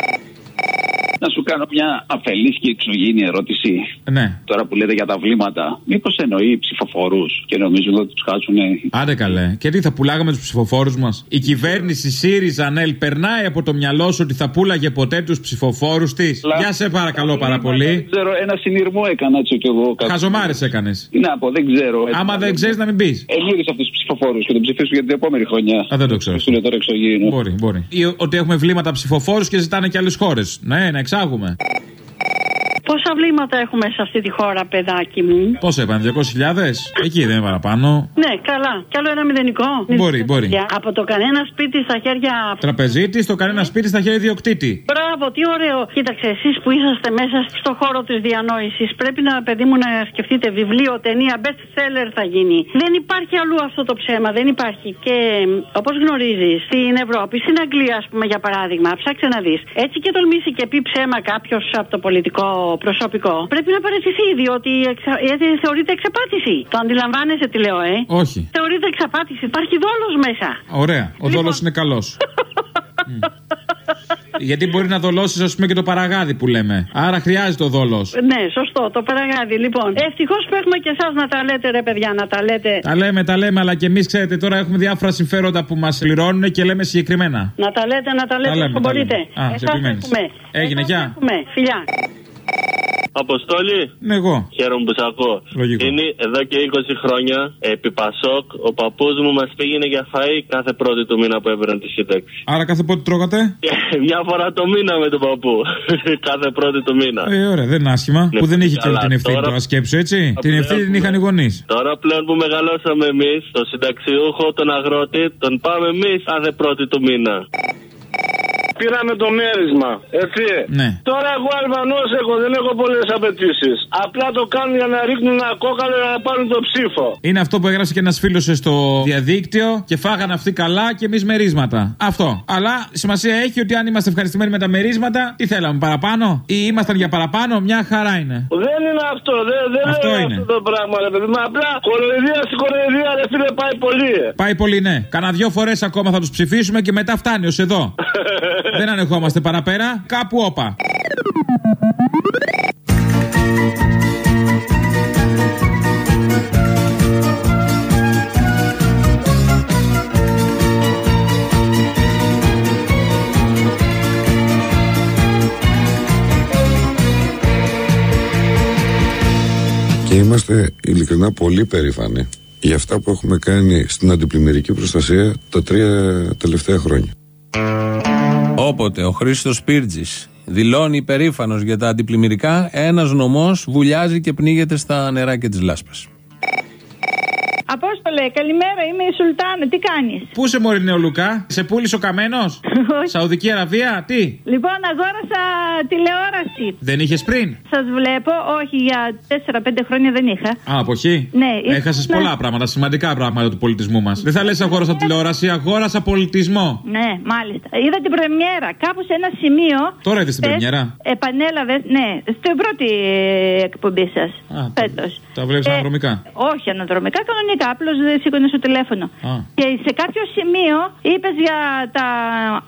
[SPEAKER 21] Να σου κάνω μια αφελής και εξωγήινη ερώτηση.
[SPEAKER 18] Ναι.
[SPEAKER 21] Τώρα που λέτε για τα βλήματα, μήπως εννοεί ψηφοφορού και νομίζουν ότι τους χάσουν.
[SPEAKER 18] Άντε καλέ. Και τι θα πουλάγαμε τους ψηφοφόρους μας; Η κυβέρνηση ΣΥΡΙΖΑ ΝΕΛ περνάει από το μυαλό σου ότι θα πούλαγε ποτέ τους ψηφοφόρους της; Για σε παρακαλώ πάρα πολύ.
[SPEAKER 21] Δεν ξέρω, ένα συνειρμό έκανα έτσι κι εγώ.
[SPEAKER 18] Χαζομάρες έκανες.
[SPEAKER 21] Τι να πω, δεν ξέρω.
[SPEAKER 18] Άμα δεν ξέρεις να μην πεις.
[SPEAKER 21] Ενήρε αυτούς τους ψηφοφόρους και τον ψηφίσουν για την επόμενη χρονιά.
[SPEAKER 18] Α, δεν το ξέρω.
[SPEAKER 21] Είναι τώρα εξωγήινο.
[SPEAKER 18] Μπορεί, μπορεί. Ή ότι έχουμε βλήματα ψηφοφόρους και ζητάνε και άλλες χώρες. Ναι, να εξάγουμε.
[SPEAKER 22] Πόσα βλήματα έχουμε σε αυτή τη χώρα, παιδάκι μου;
[SPEAKER 18] Πόσα είπαν, 200.000? Εκεί δεν είναι παραπάνω.
[SPEAKER 22] Ναι, καλά. Κι άλλο ένα μηδενικό.
[SPEAKER 18] Μπορεί, μπορεί.
[SPEAKER 22] Από το κανένα σπίτι στα χέρια.
[SPEAKER 18] Τραπεζίτης, το κανένα σπίτι στα χέρια ιδιοκτήτη.
[SPEAKER 22] Μπράβο, τι ωραίο. Κοίταξε, εσείς που είσαστε μέσα στο χώρο της διανόησης, πρέπει να, παιδί μου, να σκεφτείτε βιβλίο, ταινία, best seller θα γίνει. Δεν υπάρχει αλλού αυτό το ψέμα, δεν υπάρχει. Και όπως γνωρίζεις, στην Ευρώπη, στην Αγγλία, ας πούμε, για παράδειγμα, ψάξε να δεις. Έτσι και τολμήσει και πει ψέμα κάποιος από το πολιτικό προσωπικό, πρέπει να παραιτηθεί, διότι εξα... ε, θεωρείται εξαπάτηση. Το αντιλαμβάνεσαι τι λέω, ε;
[SPEAKER 18] Όχι.
[SPEAKER 22] Θεωρείται εξαπάτηση. Υπάρχει δόλος μέσα.
[SPEAKER 18] Ωραία. Ο
[SPEAKER 22] Λοιπόν.
[SPEAKER 18] δόλος είναι καλός. Γιατί μπορεί να δολώσεις, ας πούμε, και το παραγάδι που λέμε. Άρα χρειάζεται ο δόλος.
[SPEAKER 22] Ναι, σωστό, το παραγάδι. Λοιπόν, ευτυχώς που έχουμε και εσάς να τα λέτε, ρε παιδιά, να τα λέτε.
[SPEAKER 18] Τα λέμε, τα λέμε, αλλά και εμείς ξέρετε τώρα έχουμε διάφορα συμφέροντα που μας πληρώνουν και λέμε συγκεκριμένα.
[SPEAKER 22] Να τα λέτε, να τα λέτε
[SPEAKER 18] λέμε,
[SPEAKER 22] όσο
[SPEAKER 18] τα
[SPEAKER 22] μπορείτε.
[SPEAKER 18] λέμε. Α, σε
[SPEAKER 22] Εσάς
[SPEAKER 18] επιμένεις.
[SPEAKER 22] έχουμε.
[SPEAKER 18] Έγινε, γεια.
[SPEAKER 22] Έχουμε. Φιλιά.
[SPEAKER 23] Αποστόλη.
[SPEAKER 18] Ναι, εγώ.
[SPEAKER 23] Χαίρομαι που σε ακούω.
[SPEAKER 18] Λογικό.
[SPEAKER 23] Είναι εδώ και 20 χρόνια επί Πασόκ. Ο παππούς μου μας πήγαινε για φαΐ κάθε πρώτη του μήνα που έβραν τη σύνταξη.
[SPEAKER 18] Άρα κάθε πότε τρώγατε;
[SPEAKER 23] Μια φορά το μήνα με τον παππού. κάθε πρώτη του μήνα.
[SPEAKER 18] Ε, ωραία, δεν είναι άσχημα.
[SPEAKER 23] Ναι,
[SPEAKER 18] που δεν είχε και όλη
[SPEAKER 23] καλά,
[SPEAKER 18] την ευθύνη
[SPEAKER 23] τώρα-
[SPEAKER 18] τώρα σκέψου, έτσι. Την
[SPEAKER 23] πλέον
[SPEAKER 18] ευθύνη την
[SPEAKER 23] που-
[SPEAKER 18] είχαν οι γονείς.
[SPEAKER 23] Τώρα πλέον που μεγαλώσαμε εμείς, τον συνταξιούχο, τον αγρότη, τον πάμε εμείς κάθε πρώτη του μήνα.
[SPEAKER 24] Πήραμε το μέρισμα, έτσι.
[SPEAKER 18] Ναι.
[SPEAKER 24] Τώρα εγώ Αλβανός έχω, δεν έχω πολλές απαιτήσεις. Απλά το κάνουν για να ρίχνουν ένα κόκαλο για να πάρουν το ψήφο.
[SPEAKER 18] Είναι αυτό που έγραψε και ένας φίλος στο διαδίκτυο και φάγανε αυτοί καλά και εμείς μερίσματα. Αυτό. Αλλά σημασία έχει ότι αν είμαστε ευχαριστημένοι με τα μερίσματα, τι θέλαμε, παραπάνω ή ήμασταν για παραπάνω, μια χαρά είναι.
[SPEAKER 24] Δεν είναι αυτό, δεν, δεν
[SPEAKER 18] Αυτό
[SPEAKER 24] λέω
[SPEAKER 18] είναι.
[SPEAKER 24] αυτό το πράγμα, ρε παιδί μου. Απλά κοροϊδία στην κοροϊδία, ρε φίλε, πάει πολύ. ε.
[SPEAKER 18] Πάει πολύ, ναι. Κάνα δυο φορές ακόμα θα τους ψηφίσουμε και μετά φτάνει ως εδώ. Δεν ανεχόμαστε παραπέρα. Κάπου όπα.
[SPEAKER 25] Και είμαστε ειλικρινά πολύ περήφανοι για αυτά που έχουμε κάνει στην αντιπλημμυρική προστασία τα τρία τελευταία χρόνια.
[SPEAKER 4] Όποτε ο Χρήστος Πύρτζης δηλώνει υπερήφανο για τα αντιπλημμυρικά, ένας νομός βουλιάζει και πνίγεται στα νεράκια τη λάσπα.
[SPEAKER 26] Απόστολε,
[SPEAKER 27] καλημέρα, είμαι η Σουλτάνα. Τι κάνεις;
[SPEAKER 18] Πού σε μωρή Λουκά, σε πούλησε ο καμένος; Σαουδική Αραβία, τι;
[SPEAKER 27] Λοιπόν, αγόρασα τηλεόραση.
[SPEAKER 18] Δεν είχες πριν;
[SPEAKER 27] Σας βλέπω, όχι για 4-5 χρόνια δεν είχα.
[SPEAKER 18] Α, αποχή.
[SPEAKER 27] Ναι,
[SPEAKER 18] Έχασες
[SPEAKER 27] ήθελα-
[SPEAKER 18] πολλά πράγματα, σημαντικά πράγματα του πολιτισμού μας. Δεν θα λες αγόρασα τηλεόραση, αγόρασα πολιτισμό.
[SPEAKER 27] Ναι, μάλιστα. Είδα την πρεμιέρα. Κάπου σε ένα σημείο.
[SPEAKER 18] Τώρα είδες την
[SPEAKER 27] χθες
[SPEAKER 18] πρεμιέρα;
[SPEAKER 27] Επανέλαβες, ναι, στην πρώτη ε, εκπομπή σας. Φέτος.
[SPEAKER 18] Τα βλέπεις αναδρομικά.
[SPEAKER 27] Όχι αναδρομικά, κανονικά. Απλώς δεν σήκωνε το τηλέφωνο.
[SPEAKER 18] Α.
[SPEAKER 27] Και σε κάποιο σημείο είπες για τα.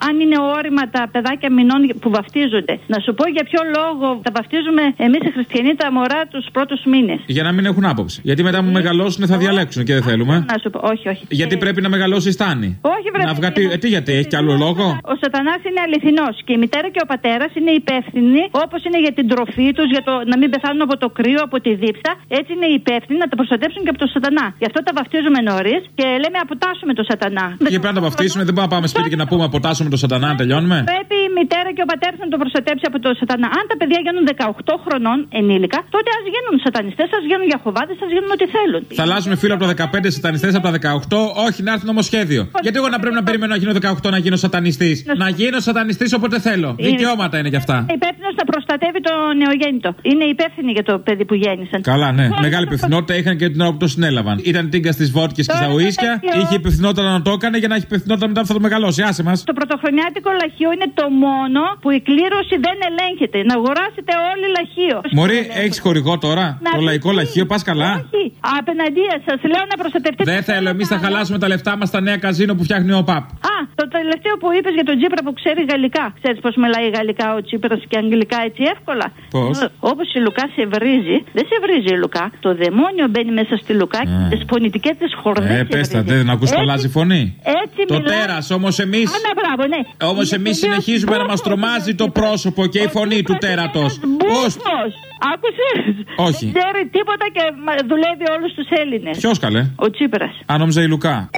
[SPEAKER 27] αν είναι όρημα τα παιδάκια μηνών που βαφτίζονται. Να σου πω για ποιο λόγο τα βαφτίζουμε εμείς οι χριστιανοί τα μωρά τους πρώτους μήνες.
[SPEAKER 18] Για να μην έχουν άποψη. Γιατί μετά που ναι. μεγαλώσουν θα διαλέξουν και δεν θέλουμε.
[SPEAKER 27] Να σου πω, όχι, όχι.
[SPEAKER 18] Γιατί ε... πρέπει να μεγαλώσει στάνη.
[SPEAKER 27] Όχι, βρε.
[SPEAKER 18] Να βγατεί. Ε, τι γιατί, έχει κι άλλο λόγο;
[SPEAKER 27] Ο σατανάς είναι αληθινός και η μητέρα και ο πατέρας είναι υπεύθυνοι όπως είναι για την τροφή τους, για το να μην πεθάνουν από το κρύο, από τη δίψα. Έτσι είναι υπεύθυνοι να τα προστατεύσουν και από τον σατανά. Γι' αυτό τα βαφτίζουμε νωρίς και λέμε αποτάσσουμε τον Σατανά.
[SPEAKER 18] Και πρέπει να τα βαφτίσουμε, δεν μπορούμε να πάμε σπίτι και να πούμε αποτάσσουμε το σατανά, να τελειώνουμε.
[SPEAKER 27] Πρέπει η μητέρα και ο πατέρας να το προστατέψει από τον Σατανά. Αν τα παιδιά γίνουν 18 χρονών ενήλικα, τότε ας γίνουν σατανιστές, ας γίνουν γιαχοβάδες, ας γίνουν ό,τι θέλουν.
[SPEAKER 18] Θα αλλάζουμε φίλο από τα 15 σατανιστές από τα 18. Όχι, να έρθει νομοσχέδιο. Γιατί εγώ να πρέπει να περιμένω να γίνω 18 να γίνω σατανιστής; Να γίνω σατανιστής όποτε θέλω. Δικαιώματα είναι γι' αυτά.
[SPEAKER 27] Είναι υπεύθυνος να προστατεύει το νεογέννητο. Είναι υπεύθυνοι για το παιδί που γέννησαν.
[SPEAKER 18] Καλά, ναι. Μεγάλη υπευθυνότητα είχαν και την ώρα που το συνέλαβαν. Ήταν τίγκα στις βότκε και στα ουίσκια. Είχε υπευθυνότητα να το έκανε για να έχει υπευθυνότητα μετά που θα το μεγαλώσει. Άσε μας.
[SPEAKER 27] Το πρωτοχρονιάτικο λαχείο είναι το μόνο που η κλήρωση δεν ελέγχεται. Να αγοράσετε όλοι λαχείο.
[SPEAKER 18] Μωρή, έχεις χορηγό τώρα;
[SPEAKER 27] Να
[SPEAKER 18] Το
[SPEAKER 27] δει-
[SPEAKER 18] λαϊκό λαχείο, πας καλά;
[SPEAKER 27] Όχι. Απέναντία σας λέω να προστατευτείτε.
[SPEAKER 18] Δεν θέλω, εμείς θα χαλάσουμε τα λεφτά μας στα νέα καζίνο που φτιάχνει ο ΠΑΠ.
[SPEAKER 27] Α, το τελευταίο που είπες για τον Τσίπρα που ξέρει γαλλικά. Ξέρεις πώς μιλάει γαλλικά ο Τσίπρα και αγγλικά έτσι εύκολα;
[SPEAKER 18] Πώς;
[SPEAKER 27] Όπως η Λουκά σε βρίζει, δεν σε βρίζει η Λουκά. Το δαιμόνιο μπαίνει μέσα στη Λουκά και τις φωνητικές της χορδές.
[SPEAKER 18] Ε, πες τα, δεν ακούς που αλλάζει η φωνή.
[SPEAKER 27] Έτσι
[SPEAKER 18] Το
[SPEAKER 27] μιλάει.
[SPEAKER 18] τέρας, όμως εμεί.
[SPEAKER 27] Α, ναι, μπράβο, ναι.
[SPEAKER 18] Όμως εμείς συνεχίζουμε να μας τρομάζει το πρόσωπο και η φωνή του τέρατος. Πώ.
[SPEAKER 27] Πώς. Άκουσες;
[SPEAKER 18] Όχι.
[SPEAKER 27] Δεν ξέρει τίποτα και μα- δουλεύει όλους τους Έλληνες.
[SPEAKER 18] Ποιος καλέ;
[SPEAKER 27] Ο Τσίπρας.
[SPEAKER 18] Αν νόμιζα η Λουκά.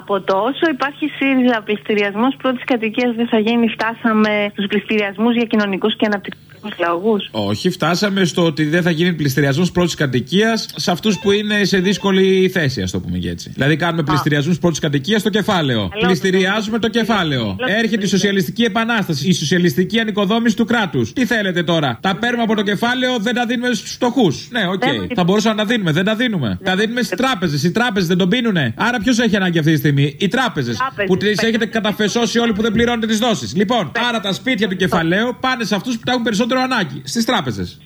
[SPEAKER 20] Από το όσο υπάρχει ΣΥΡΙΖΑ πληστηριασμός πρώτης κατοικίας δεν θα γίνει, φτάσαμε στους πληστηριασμούς για κοινωνικούς και αναπτυξιακού λόγου.
[SPEAKER 18] Όχι, φτάσαμε στο ότι δεν θα γίνει πλειστηριασμός πρώτης κατοικίας σε αυτούς που είναι σε δύσκολη θέση, ας το πούμε και έτσι. Δηλαδή, κάνουμε πλειστηριασμούς πρώτης κατοικίας στο κεφάλαιο.
[SPEAKER 20] Καλό.
[SPEAKER 18] Πλειστηριάζουμε το κεφάλαιο.
[SPEAKER 20] Καλό.
[SPEAKER 18] Έρχεται η σοσιαλιστική επανάσταση, η σοσιαλιστική ανοικοδόμηση του κράτους. Τι θέλετε τώρα, τα παίρνουμε από το κεφάλαιο, δεν τα δίνουμε στους φτωχούς. Ναι, οκ.
[SPEAKER 20] Δεν-
[SPEAKER 18] Θα μπορούσαμε να τα δίνουμε, δεν τα δίνουμε. Τα δίνουμε στις τράπεζες. Οι τράπεζες δεν τον πίνουνε. Άρα ποιος έχει ανάγκη αυτή τη στιγμή, οι τράπεζες.
[SPEAKER 20] Τράπεζες.
[SPEAKER 18] Που τις έχετε καταφεσώσει όλοι που δεν πληρώνετε τις δόσεις. Λοιπόν, άρα τα σπίτια του κεφαλαίου πάνε σε αυτούς που τα έχουν περισσότερο ανάγκη. Στις τράπεζες.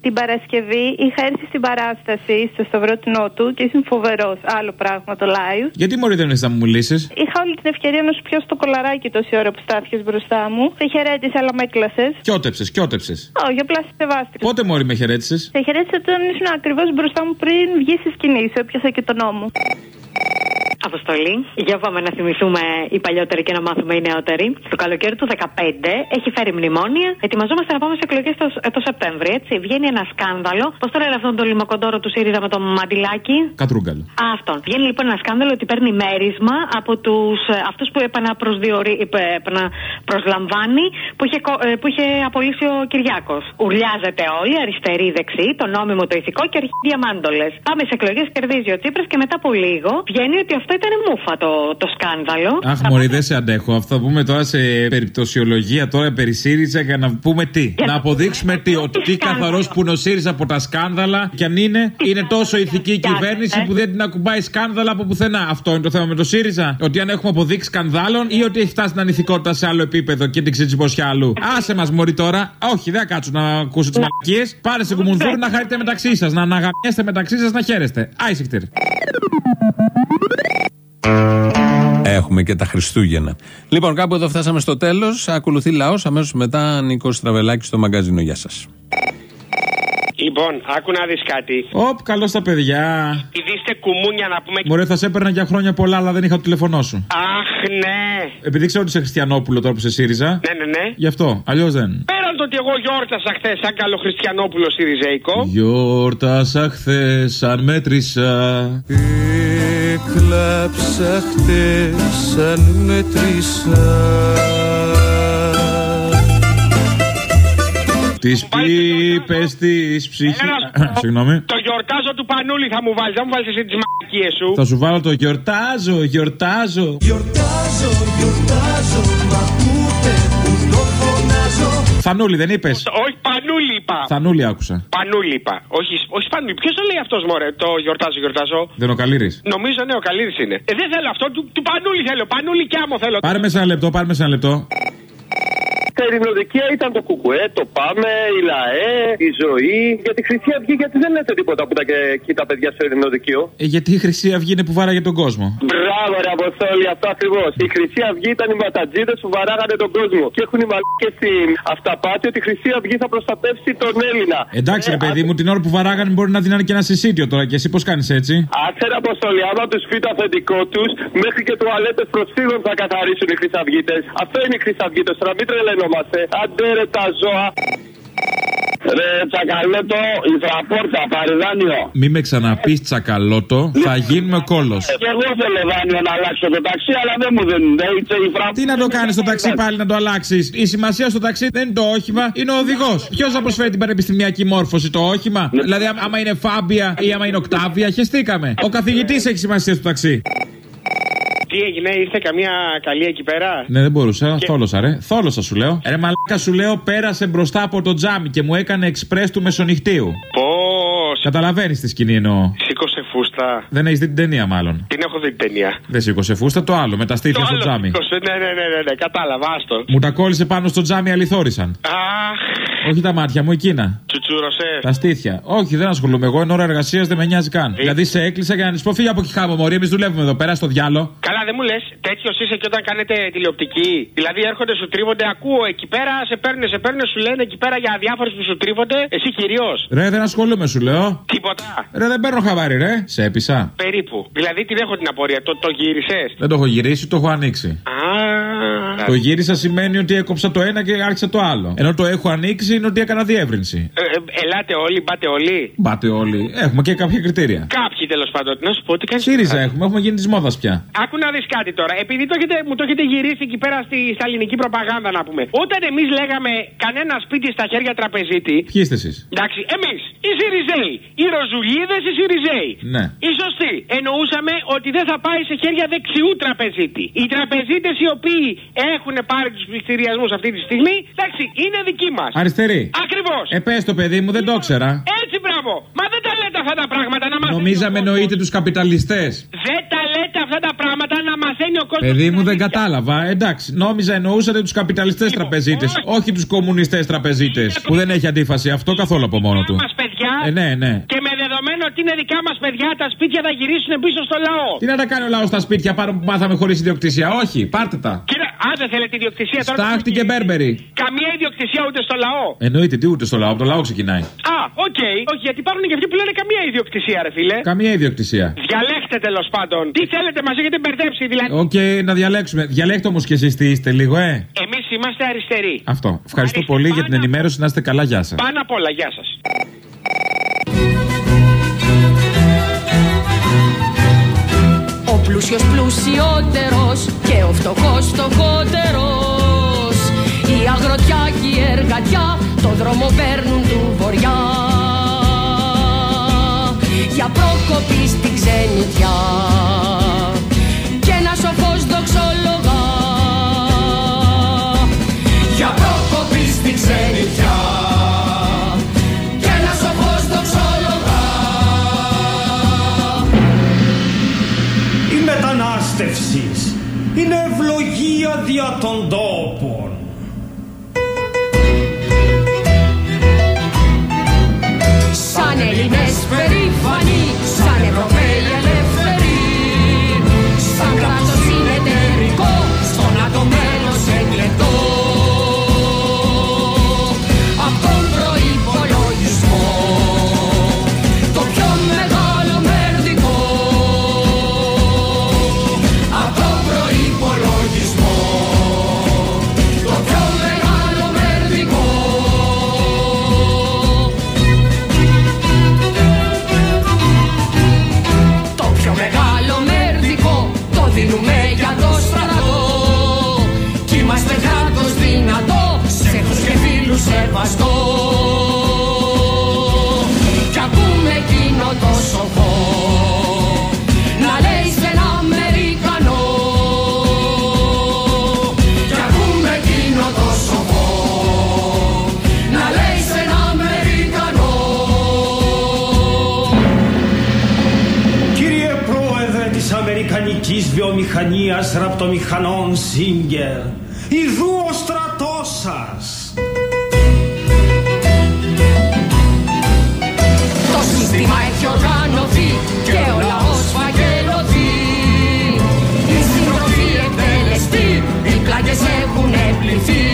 [SPEAKER 20] Την Παρασκευή είχα έρθει στην παράσταση στο Σταυρό του Νότου και ήσουν φοβερός. Άλλο πράγμα το live.
[SPEAKER 18] Γιατί μωρή δεν είσαι να μου μιλήσεις;
[SPEAKER 20] Είχα όλη την ευκαιρία να σου πιω στο κολαράκι τόση ώρα που στάθηκες μπροστά μου. Σε χαιρέτησα, αλλά με έκλασες.
[SPEAKER 18] Κιότεψες, κιότεψες.
[SPEAKER 20] Όχι, απλά σε σεβάστηκα.
[SPEAKER 18] Πότε μωρή με χαιρέτησες;
[SPEAKER 20] Σε χαιρέτησα όταν ήσουν ακριβώς μπροστά μου πριν βγεις στη σκηνή. Σε έπιασα και τον νόμο.
[SPEAKER 28] Αποστολή. Για πάμε να θυμηθούμε οι παλιότεροι και να μάθουμε οι νεότεροι. Το καλοκαίρι του 2015 έχει φέρει μνημόνια. Ετοιμαζόμαστε να πάμε σε εκλογές το, ε, το Σεπτέμβρη, έτσι. Βγαίνει ένα σκάνδαλο. Πώς το λένε αυτόν τον λιμοκοντόρο του ΣΥΡΙΖΑ με το μαντιλάκι.
[SPEAKER 18] Κατρούγκαλο.
[SPEAKER 28] Α, αυτόν. Βγαίνει λοιπόν ένα σκάνδαλο ότι παίρνει μέρισμα από τους αυτούς που επαναπροσδιορί- επ- επαναπροσλαμβάνει που είχε, κο- ε, που είχε απολύσει ο Κυριάκος. Ουρλιάζεται όλοι, αριστεροί, δεξί, το νόμιμο, το ηθικό και αρχή διαμάντολες. Πάμε σε εκλογές, κερδίζει ο Τσίπρας και μετά από λίγο βγαίνει ότι αυτό ήταν μούφα το, το σκάνδαλο.
[SPEAKER 18] Αχ, Μωρή, δεν σε αντέχω. Αυτό θα πούμε τώρα σε περιπτωσιολογία τώρα περί ΣΥΡΙΖΑ για να πούμε τι. Να αποδείξουμε τι. Ότι τι καθαρός που είναι ο ΣΥΡΙΖΑ από τα σκάνδαλα και αν είναι, είναι τόσο ηθική η κυβέρνηση που δεν την ακουμπάει σκάνδαλα από πουθενά. Αυτό είναι το θέμα με το ΣΥΡΙΖΑ. Ότι αν έχουμε αποδείξει σκανδάλων ή ότι έχει φτάσει την ανηθικότητα σε άλλο επίπεδο και την ξετσιμποσιά αλλού. Άσε μας, Μωρή τώρα. Όχι, δεν θα κάτσω να ακούσω τις μαλακίες. Πάρε σε κουμουνδούρ να χαρείτε μεταξύ σας. Να αναγαμιέστε μεταξύ σας να χαίρεστε. Άισιχτηρ.
[SPEAKER 4] Έχουμε και τα Χριστούγεννα. Λοιπόν, κάπου εδώ φτάσαμε στο τέλος. Ακολουθεί λαός. Αμέσως μετά Νίκος Στραβελάκη στο μαγκαζίνο. Γεια σας.
[SPEAKER 29] Λοιπόν, άκου να δεις κάτι.
[SPEAKER 18] Οπ, καλό στα παιδιά.
[SPEAKER 29] Επειδή είστε κουμούνια να πούμε.
[SPEAKER 18] Μωρέ, θα σε έπαιρνα για χρόνια πολλά, αλλά δεν είχα το τηλεφωνό σου.
[SPEAKER 29] Αχ, ναι.
[SPEAKER 18] Επειδή ξέρω ότι είσαι Χριστιανόπουλο τώρα που σε ΣΥΡΙΖΑ.
[SPEAKER 29] Ναι, ναι, ναι.
[SPEAKER 18] Γι' αυτό. Αλλιώς δεν.
[SPEAKER 29] Πέραν το ότι εγώ γιόρτασα χθες σαν καλό Χριστιανόπουλο Σιριζέικο.
[SPEAKER 18] Γιόρτασα χθες σαν μέτρησα.
[SPEAKER 30] Έκλαψα χτες σαν μέτρησα
[SPEAKER 18] Τη πίπες της ψυχή. Συγγνώμη.
[SPEAKER 29] Το γιορτάζω του Πανούλη θα μου βάλεις, δεν μου βάλεις εσύ τις μαλακίες σου.
[SPEAKER 18] Θα σου βάλω το γιορτάζω, γιορτάζω.
[SPEAKER 14] Γιορτάζω, γιορτάζω, μα ακούτε που το φωνάζω.
[SPEAKER 18] Φανούλη, δεν είπες;
[SPEAKER 29] Όχι, Πανούλη είπα.
[SPEAKER 18] Φανούλη άκουσα.
[SPEAKER 29] Πανούλη είπα. Όχι, όχι Πανούλη. Ποιος το λέει αυτός, Μωρέ, το γιορτάζω, γιορτάζω;
[SPEAKER 18] Δεν ο Καλήρη.
[SPEAKER 29] Νομίζω ναι, ο Καλίδη είναι. Ε, δεν θέλω αυτό, του, του Πανούλη θέλω. Πανούλη και άμμο θέλω.
[SPEAKER 18] Πάρε μέσα ένα λεπτό, πάρε μέσα ένα λεπτό.
[SPEAKER 31] Τα ειρηνοδικεία ήταν το κουκουέ, το πάμε, η ΛΑΕ, η ζωή. Για τη Χρυσή Αυγή, γιατί δεν λέτε τίποτα που ήταν και εκεί τα παιδιά στο ειρηνοδικείο;
[SPEAKER 18] Ε, γιατί η Χρυσή Αυγή είναι που βάραγε τον κόσμο.
[SPEAKER 31] Μπράβο, ρε Αποστόλη, αυτό ακριβώς. Η Χρυσή Αυγή ήταν οι ματατζίδε που βαράγανε τον κόσμο. Και έχουν οι μαλακέ στην αυταπάτη ότι η Χρυσή Αυγή θα προστατεύσει τον Έλληνα.
[SPEAKER 18] Εντάξει, ρε παιδί μου, την ώρα που βαράγανε μπορεί να δίνανε και ένα συσίτιο τώρα και εσύ πώς κάνεις έτσι;
[SPEAKER 31] Άξερα Αποστόλη, άμα τους πει το αφεντικό τους, μέχρι και τουαλέτε προσφύγων θα καθαρίσουν οι Χρυσαυγίτες. Αυτό είναι οι Χρυσαυγίτες, τώρα μην τρελαινόμαστε. Αντέ ρε τα ζώα. Ρε τσακαλώτο, η φραπόρτα, παρεδάνιο.
[SPEAKER 18] Μη με ξαναπείς τσακαλώτο, θα γίνουμε κόλος.
[SPEAKER 31] Και εγώ θέλω δάνειο να αλλάξω το ταξί, αλλά δεν μου δίνουν. Έτσι, η φρα...
[SPEAKER 18] Τι να το κάνεις στο ταξί πάλι να το αλλάξεις; Η σημασία στο ταξί δεν είναι το όχημα, είναι ο οδηγός. Ποιος θα προσφέρει την πανεπιστημιακή μόρφωση, το όχημα; Δηλαδή, άμα- άμα είναι φάμπια ή άμα είναι οκτάβια, χεστήκαμε. Ο καθηγητής έχει σημασία στο ταξί.
[SPEAKER 29] Τι έγινε, ήρθε καμία καλή εκεί πέρα;
[SPEAKER 18] Ναι, δεν μπορούσα.
[SPEAKER 29] Και-
[SPEAKER 18] Θόλωσα, ρε. Θόλωσα σου λέω. Ρε, μαλάκα σου λέω, πέρασε μπροστά από το τζάμι και μου έκανε εξπρές του μεσονυχτίου.
[SPEAKER 29] Πώς;
[SPEAKER 18] Καταλαβαίνεις τη σκηνή εννοώ.
[SPEAKER 29] Σήκωσε φούστα.
[SPEAKER 18] Δεν έχεις δει την ταινία, μάλλον.
[SPEAKER 29] Την έχω δει την ταινία.
[SPEAKER 18] Δεν σήκωσε φούστα, το άλλο, με τα στήθια
[SPEAKER 29] Το
[SPEAKER 18] στο
[SPEAKER 29] άλλο
[SPEAKER 18] τζάμι.
[SPEAKER 29] σήκωσε, Ναι, ναι, ναι, ναι, ναι, κατάλαβα, άστο.
[SPEAKER 18] Μου τα κόλλησε πάνω στο τζάμι, αληθόρισαν.
[SPEAKER 29] Αχ,
[SPEAKER 18] Όχι τα μάτια μου, εκείνα.
[SPEAKER 29] τσουτσούρωσες.
[SPEAKER 18] Τα στήθια. Όχι, δεν ασχολούμαι. Εγώ εν ώρα εργασίας δεν με νοιάζει καν. Δηλαδή σε έκλεισα για να της πω φύγει από εκεί χάμω, Μωρή. Εμείς δουλεύουμε εδώ πέρα στο διάλο.
[SPEAKER 29] Καλά, δεν μου λες, τέτοιος είσαι και όταν κάνετε τηλεοπτική. Δηλαδή έρχονται, σου τρίβονται, ακούω εκεί πέρα, σε παίρνουν, σε παίρνουν, σου λένε εκεί πέρα για διάφορε που σου τρίβονται. Εσύ κυρίως.
[SPEAKER 18] Ρε, δεν ασχολούμαι, σου λέω.
[SPEAKER 29] Τίποτα.
[SPEAKER 18] Ρε, δεν παίρνω χαβάρι, ρε. Σε έπεισα.
[SPEAKER 29] Περίπου. Δηλαδή την έχω την απορία. Το, το γύρισες;
[SPEAKER 18] Δεν το έχω γυρίσει, το έχω ανοίξει.
[SPEAKER 29] Α.
[SPEAKER 18] Το γύρισα σημαίνει ότι έκοψα το ένα και άρχισα το άλλο. Ενώ το έχω ανοίξει είναι ότι έκανα διεύρυνση.
[SPEAKER 29] Ε, ε, ελάτε όλοι, πάτε όλοι.
[SPEAKER 18] Πάτε όλοι. Έχουμε και κάποια κριτήρια.
[SPEAKER 29] Κάποιοι τέλος πάντων. Να σου πω τι κάνει.
[SPEAKER 18] ΣΥΡΙΖΑ έχουμε, έχουμε γίνει της μόδας πια.
[SPEAKER 29] Άκου να δεις κάτι τώρα. Επειδή το έχετε, μου το έχετε γυρίσει εκεί πέρα στη, στα ελληνική προπαγάνδα να πούμε. Όταν εμείς λέγαμε κανένα σπίτι στα χέρια τραπεζίτη.
[SPEAKER 18] Ποιοι είστε εσείς;
[SPEAKER 29] Εντάξει, εμείς, οι Σιριζέοι, οι Ροζουλίδες, οι Σιριζέοι.
[SPEAKER 18] Ναι.
[SPEAKER 29] Οι σωστοί. Εννοούσαμε ότι δεν θα πάει σε χέρια δεξιού τραπεζίτη. Οι τραπεζίτες οι οποίοι έχουν πάρει τους πληστηριασμούς αυτή τη στιγμή, εντάξει, είναι δικοί μας.
[SPEAKER 18] Αριστερή.
[SPEAKER 29] Ακριβώς.
[SPEAKER 18] Ε, πες το παιδί μου, δεν το ήξερα.
[SPEAKER 29] Έτσι, μπράβο. Μα δεν τα λέτε αυτά τα πράγματα να μαθαίνει.
[SPEAKER 18] Νομίζαμε εννοείται τους καπιταλιστές.
[SPEAKER 29] Δεν τα λέτε αυτά τα πράγματα να μαθαίνει ο κόσμος.
[SPEAKER 18] Παιδί μου δεν κατάλαβα. Εντάξει, νόμιζα εννοούσατε τους καπιταλιστές τραπεζίτες, όχι τους κομμουνιστές τραπεζίτες. Που δεν έχει αντίφαση αυτό καθόλου από μόνο του.
[SPEAKER 29] Μας παιδιά.
[SPEAKER 18] Ε, ναι, ναι.
[SPEAKER 29] Και με δεδομένο ότι είναι δικά μας παιδιά, τα σπίτια θα γυρίσουν πίσω στο λαό.
[SPEAKER 18] Τι να τα κάνει ο λαός στα σπίτια πάνω που μάθαμε χωρίς ιδιοκτησία. Όχι, πάρτε τα.
[SPEAKER 29] Κύριε, α, δεν θέλετε ιδιοκτησία τώρα.
[SPEAKER 18] Στάχτη και μπούρμπερη.
[SPEAKER 29] Καμία ιδιοκτησία ούτε στο λαό.
[SPEAKER 18] Εννοείται, τι ούτε στο λαό, από το λαό ξεκινάει.
[SPEAKER 29] Α, οκ. Όχι, γιατί υπάρχουν και αυτοί που λένε καμία ιδιοκτησία, ρε φίλε.
[SPEAKER 18] Καμία ιδιοκτησία.
[SPEAKER 29] Διαλέξτε τέλος πάντων. Τι θέλετε, μας έχετε μπερδέψει δηλαδή.
[SPEAKER 18] Οκ, να διαλέξουμε. Διαλέξτε όμως και εσείς τι είστε λίγο, ε.
[SPEAKER 29] Εμείς είμαστε αριστεροί.
[SPEAKER 18] Αυτό. Ευχαριστώ πολύ για την ενημέρωση. Να είστε καλά, γεια σας.
[SPEAKER 29] Πάνω απ' όλα, γεια
[SPEAKER 13] σας. Πλούσιος πλουσιότερος και ο φτωχός φτωχότερος. Η αγροτιά και η εργατιά το δρόμο παίρνουν του βοριά Για πρόκοπη στην ξενιτιά και ένα σοφός δοξολογά
[SPEAKER 14] Για πρόκοπη στην ξενιτιά μηχανίας ραπτομηχανών Σίγκερ, ιδού ο στρατός σας.
[SPEAKER 13] Το σύστημα έχει οργανωθεί και ο λαός φαγελωθεί. Η συντροφή εκτελεστεί, οι πλάγες έχουν επληθεί.